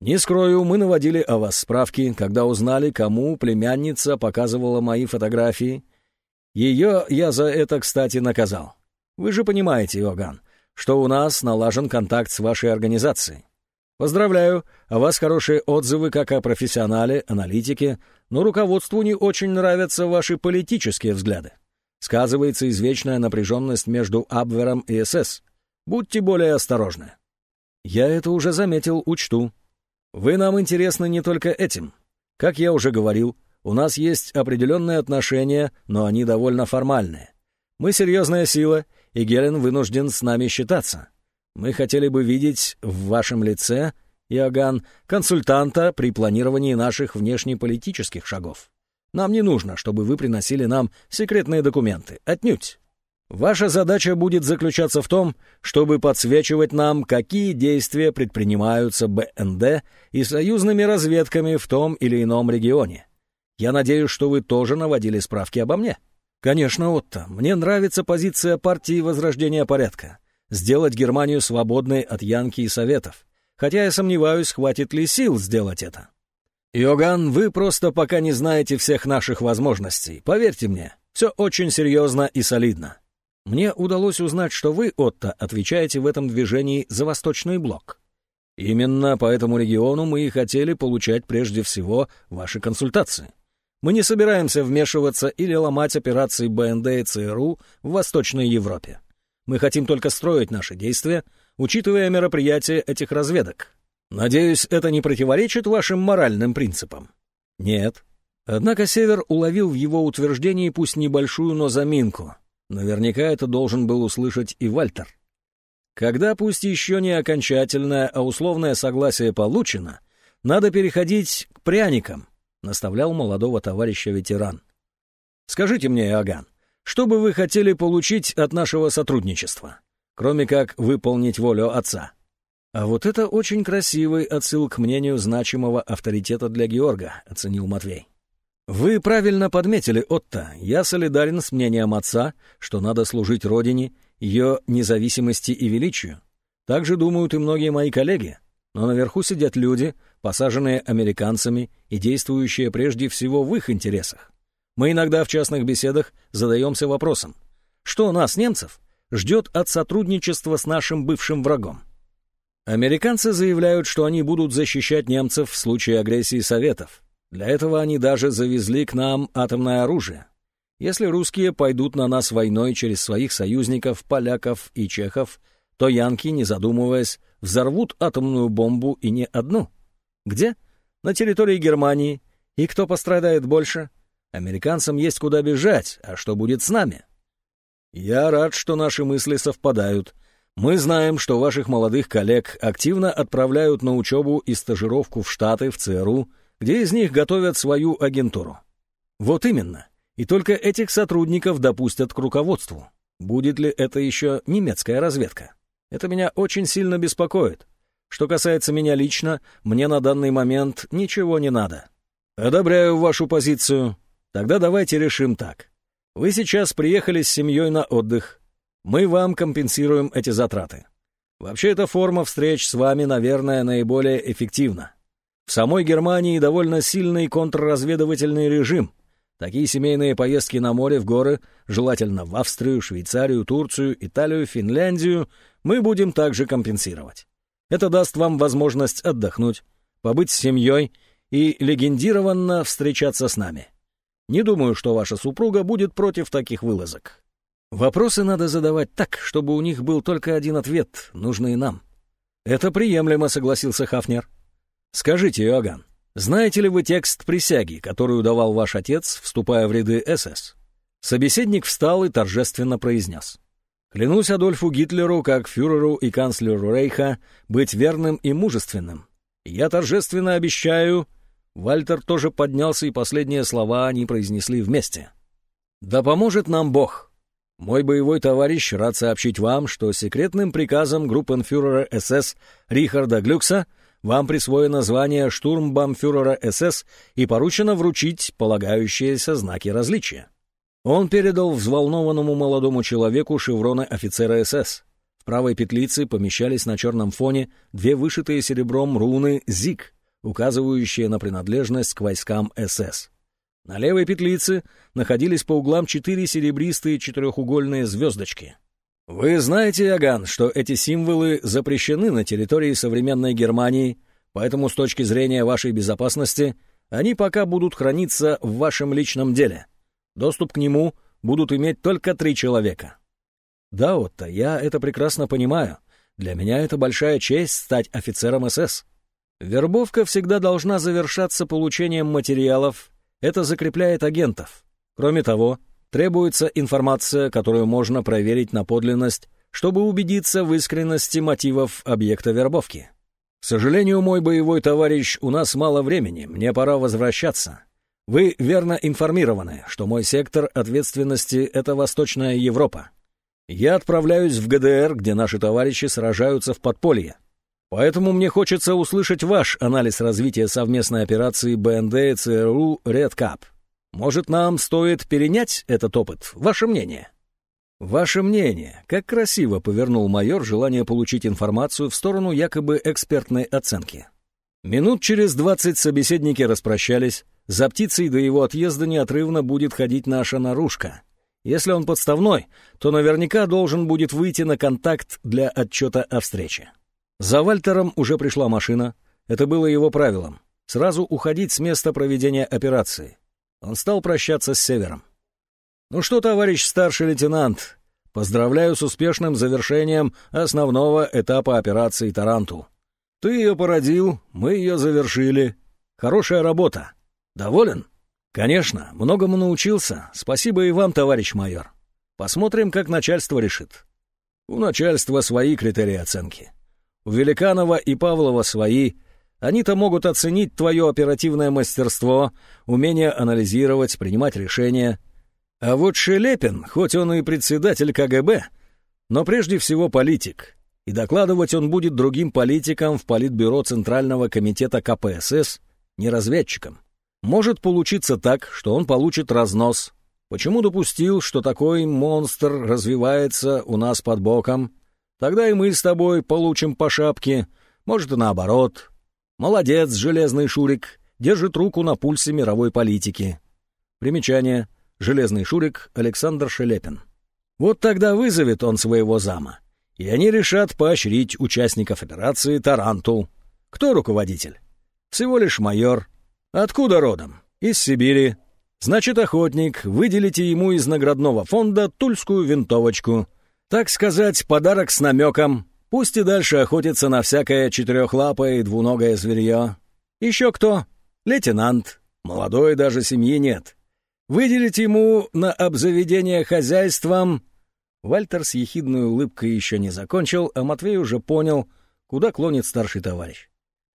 Не скрою, мы наводили о вас справки, когда узнали, кому племянница показывала мои фотографии. Ее я за это, кстати, наказал. Вы же понимаете, Иоганн, что у нас налажен контакт с вашей организацией. Поздравляю, о вас хорошие отзывы как о профессионале, аналитике, но руководству не очень нравятся ваши политические взгляды. Сказывается извечная напряженность между Абвером и СС. Будьте более осторожны. Я это уже заметил, учту. Вы нам интересны не только этим. Как я уже говорил, у нас есть определенные отношения, но они довольно формальные. Мы серьезная сила, и Гелен вынужден с нами считаться. Мы хотели бы видеть в вашем лице, Иоганн, консультанта при планировании наших внешнеполитических шагов. Нам не нужно, чтобы вы приносили нам секретные документы. Отнюдь. Ваша задача будет заключаться в том, чтобы подсвечивать нам, какие действия предпринимаются БНД и союзными разведками в том или ином регионе. Я надеюсь, что вы тоже наводили справки обо мне. Конечно, Отто, мне нравится позиция партии Возрождения порядка сделать Германию свободной от Янки и Советов, хотя я сомневаюсь, хватит ли сил сделать это. Иоганн, вы просто пока не знаете всех наших возможностей. Поверьте мне, все очень серьезно и солидно. Мне удалось узнать, что вы, Отто, отвечаете в этом движении за Восточный блок. Именно по этому региону мы и хотели получать прежде всего ваши консультации. Мы не собираемся вмешиваться или ломать операции БНД и ЦРУ в Восточной Европе. Мы хотим только строить наши действия, учитывая мероприятия этих разведок. Надеюсь, это не противоречит вашим моральным принципам? Нет. Однако Север уловил в его утверждении пусть небольшую, но заминку. Наверняка это должен был услышать и Вальтер. Когда пусть еще не окончательное, а условное согласие получено, надо переходить к пряникам, наставлял молодого товарища ветеран. Скажите мне, Иоганн, что бы вы хотели получить от нашего сотрудничества, кроме как выполнить волю отца? А вот это очень красивый отсыл к мнению значимого авторитета для Георга, оценил Матвей. Вы правильно подметили, Отто, я солидарен с мнением отца, что надо служить родине, ее независимости и величию. Так же думают и многие мои коллеги. Но наверху сидят люди, посаженные американцами и действующие прежде всего в их интересах. Мы иногда в частных беседах задаемся вопросом, что нас, немцев, ждет от сотрудничества с нашим бывшим врагом. Американцы заявляют, что они будут защищать немцев в случае агрессии Советов. Для этого они даже завезли к нам атомное оружие. Если русские пойдут на нас войной через своих союзников, поляков и чехов, то янки, не задумываясь, взорвут атомную бомбу и не одну. Где? На территории Германии. И кто пострадает больше? Американцам есть куда бежать, а что будет с нами? Я рад, что наши мысли совпадают. Мы знаем, что ваших молодых коллег активно отправляют на учебу и стажировку в Штаты, в ЦРУ, где из них готовят свою агентуру. Вот именно. И только этих сотрудников допустят к руководству. Будет ли это еще немецкая разведка? Это меня очень сильно беспокоит. Что касается меня лично, мне на данный момент ничего не надо. Одобряю вашу позицию. Тогда давайте решим так. Вы сейчас приехали с семьей на отдых. Мы вам компенсируем эти затраты. Вообще эта форма встреч с вами, наверное, наиболее эффективна. В самой Германии довольно сильный контрразведывательный режим. Такие семейные поездки на море, в горы, желательно в Австрию, Швейцарию, Турцию, Италию, Финляндию, мы будем также компенсировать. Это даст вам возможность отдохнуть, побыть с семьей и легендированно встречаться с нами. Не думаю, что ваша супруга будет против таких вылазок. Вопросы надо задавать так, чтобы у них был только один ответ, нужный нам. Это приемлемо, согласился Хафнер. Скажите, Иоганн, знаете ли вы текст присяги, которую давал ваш отец, вступая в ряды СС? Собеседник встал и торжественно произнес. «Клянусь Адольфу Гитлеру, как фюреру и канцлеру Рейха, быть верным и мужественным. Я торжественно обещаю Вальтер тоже поднялся, и последние слова они произнесли вместе. «Да поможет нам Бог! Мой боевой товарищ рад сообщить вам, что секретным приказом группенфюрера СС Рихарда Глюкса вам присвоено звание штурмбамфюрера СС и поручено вручить полагающиеся знаки различия». Он передал взволнованному молодому человеку шевроны офицера СС. В правой петлице помещались на черном фоне две вышитые серебром руны «ЗИК», указывающие на принадлежность к войскам СС. На левой петлице находились по углам четыре серебристые четырехугольные звездочки. Вы знаете, Яган, что эти символы запрещены на территории современной Германии, поэтому с точки зрения вашей безопасности они пока будут храниться в вашем личном деле. Доступ к нему будут иметь только три человека. Да, Отто, я это прекрасно понимаю. Для меня это большая честь стать офицером СС. Вербовка всегда должна завершаться получением материалов. Это закрепляет агентов. Кроме того, Требуется информация, которую можно проверить на подлинность, чтобы убедиться в искренности мотивов объекта вербовки. К сожалению, мой боевой товарищ, у нас мало времени, мне пора возвращаться. Вы верно информированы, что мой сектор ответственности — это Восточная Европа. Я отправляюсь в ГДР, где наши товарищи сражаются в подполье. Поэтому мне хочется услышать ваш анализ развития совместной операции БНД и ЦРУ «Редкап». Может, нам стоит перенять этот опыт? Ваше мнение?» «Ваше мнение. Как красиво повернул майор желание получить информацию в сторону якобы экспертной оценки. Минут через двадцать собеседники распрощались. За птицей до его отъезда неотрывно будет ходить наша наружка. Если он подставной, то наверняка должен будет выйти на контакт для отчета о встрече. За Вальтером уже пришла машина. Это было его правилом. Сразу уходить с места проведения операции. Он стал прощаться с Севером. «Ну что, товарищ старший лейтенант, поздравляю с успешным завершением основного этапа операции «Тарантул». Ты ее породил, мы ее завершили. Хорошая работа. Доволен?» «Конечно, многому научился. Спасибо и вам, товарищ майор. Посмотрим, как начальство решит». «У начальства свои критерии оценки. У Великанова и Павлова свои, они-то могут оценить твое оперативное мастерство, умение анализировать, принимать решения. А вот Шелепин, хоть он и председатель КГБ, но прежде всего политик, и докладывать он будет другим политикам в Политбюро Центрального комитета КПСС, не разведчикам. Может получиться так, что он получит разнос. Почему допустил, что такой монстр развивается у нас под боком? Тогда и мы с тобой получим по шапке, может и наоборот. Молодец, железный Шурик, держит руку на пульсе мировой политики. Примечание. Железный Шурик Александр Шелепин. Вот тогда вызовет он своего зама, и они решат поощрить участников операции «Тарантул». Кто руководитель? Всего лишь майор. Откуда родом? Из Сибири. Значит, охотник, выделите ему из наградного фонда тульскую винтовочку. Так сказать, подарок с намеком. Пусть и дальше охотится на всякое четырехлапое и двуногое зверье. Еще кто? Лейтенант. Молодой даже семьи нет. Выделить ему на обзаведение хозяйством... Вальтер с ехидной улыбкой еще не закончил, а Матвей уже понял, куда клонит старший товарищ.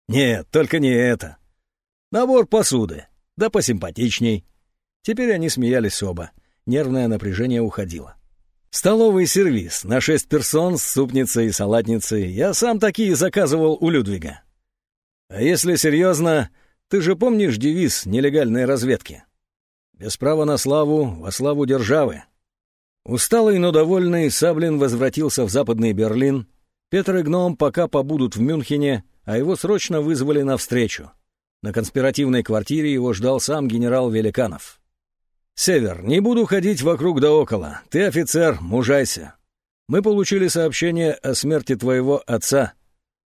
Нет, только не это. Набор посуды, да посимпатичней. Теперь они смеялись оба. Нервное напряжение уходило. Столовый сервис на шесть персон с супницей и салатницей. Я сам такие заказывал у Людвига. А если серьезно, ты же помнишь девиз нелегальной разведки? Без права на славу, во славу державы. Усталый, но довольный, Саблин возвратился в Западный Берлин. Петр и Гном пока побудут в Мюнхене, а его срочно вызвали на встречу. На конспиративной квартире его ждал сам генерал Великанов. «Север, не буду ходить вокруг да около. Ты офицер, мужайся. Мы получили сообщение о смерти твоего отца.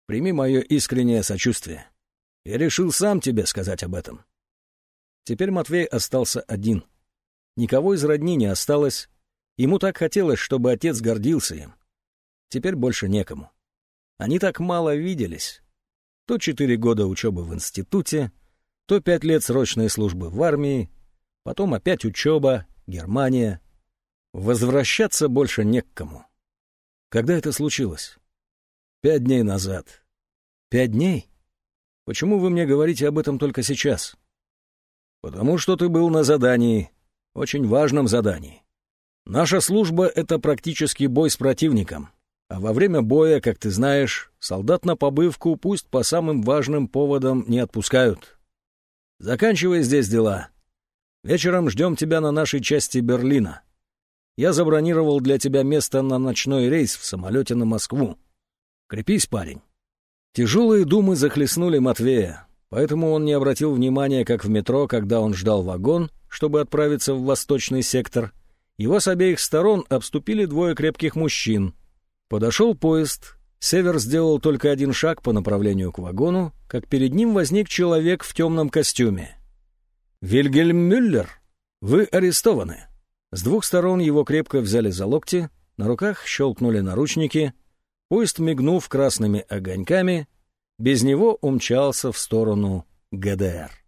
Прими мое искреннее сочувствие. Я решил сам тебе сказать об этом». Теперь Матвей остался один. Никого из родни не осталось. Ему так хотелось, чтобы отец гордился им. Теперь больше некому. Они так мало виделись. То четыре года учебы в институте, то пять лет срочной службы в армии, Потом опять учеба, Германия. Возвращаться больше не к кому. Когда это случилось? Пять дней назад. Пять дней? Почему вы мне говорите об этом только сейчас? Потому что ты был на задании, очень важном задании. Наша служба — это практически бой с противником. А во время боя, как ты знаешь, солдат на побывку пусть по самым важным поводам не отпускают. Заканчивай здесь дела. Вечером ждем тебя на нашей части Берлина. Я забронировал для тебя место на ночной рейс в самолете на Москву. Крепись, парень». Тяжелые думы захлестнули Матвея, поэтому он не обратил внимания, как в метро, когда он ждал вагон, чтобы отправиться в восточный сектор, Его с обеих сторон обступили двое крепких мужчин. Подошел поезд. Север сделал только один шаг по направлению к вагону, как перед ним возник человек в темном костюме. «Вильгельм Мюллер, вы арестованы». С двух сторон его крепко взяли за локти, на руках щелкнули наручники, поезд, мигнув красными огоньками, без него умчался в сторону ГДР.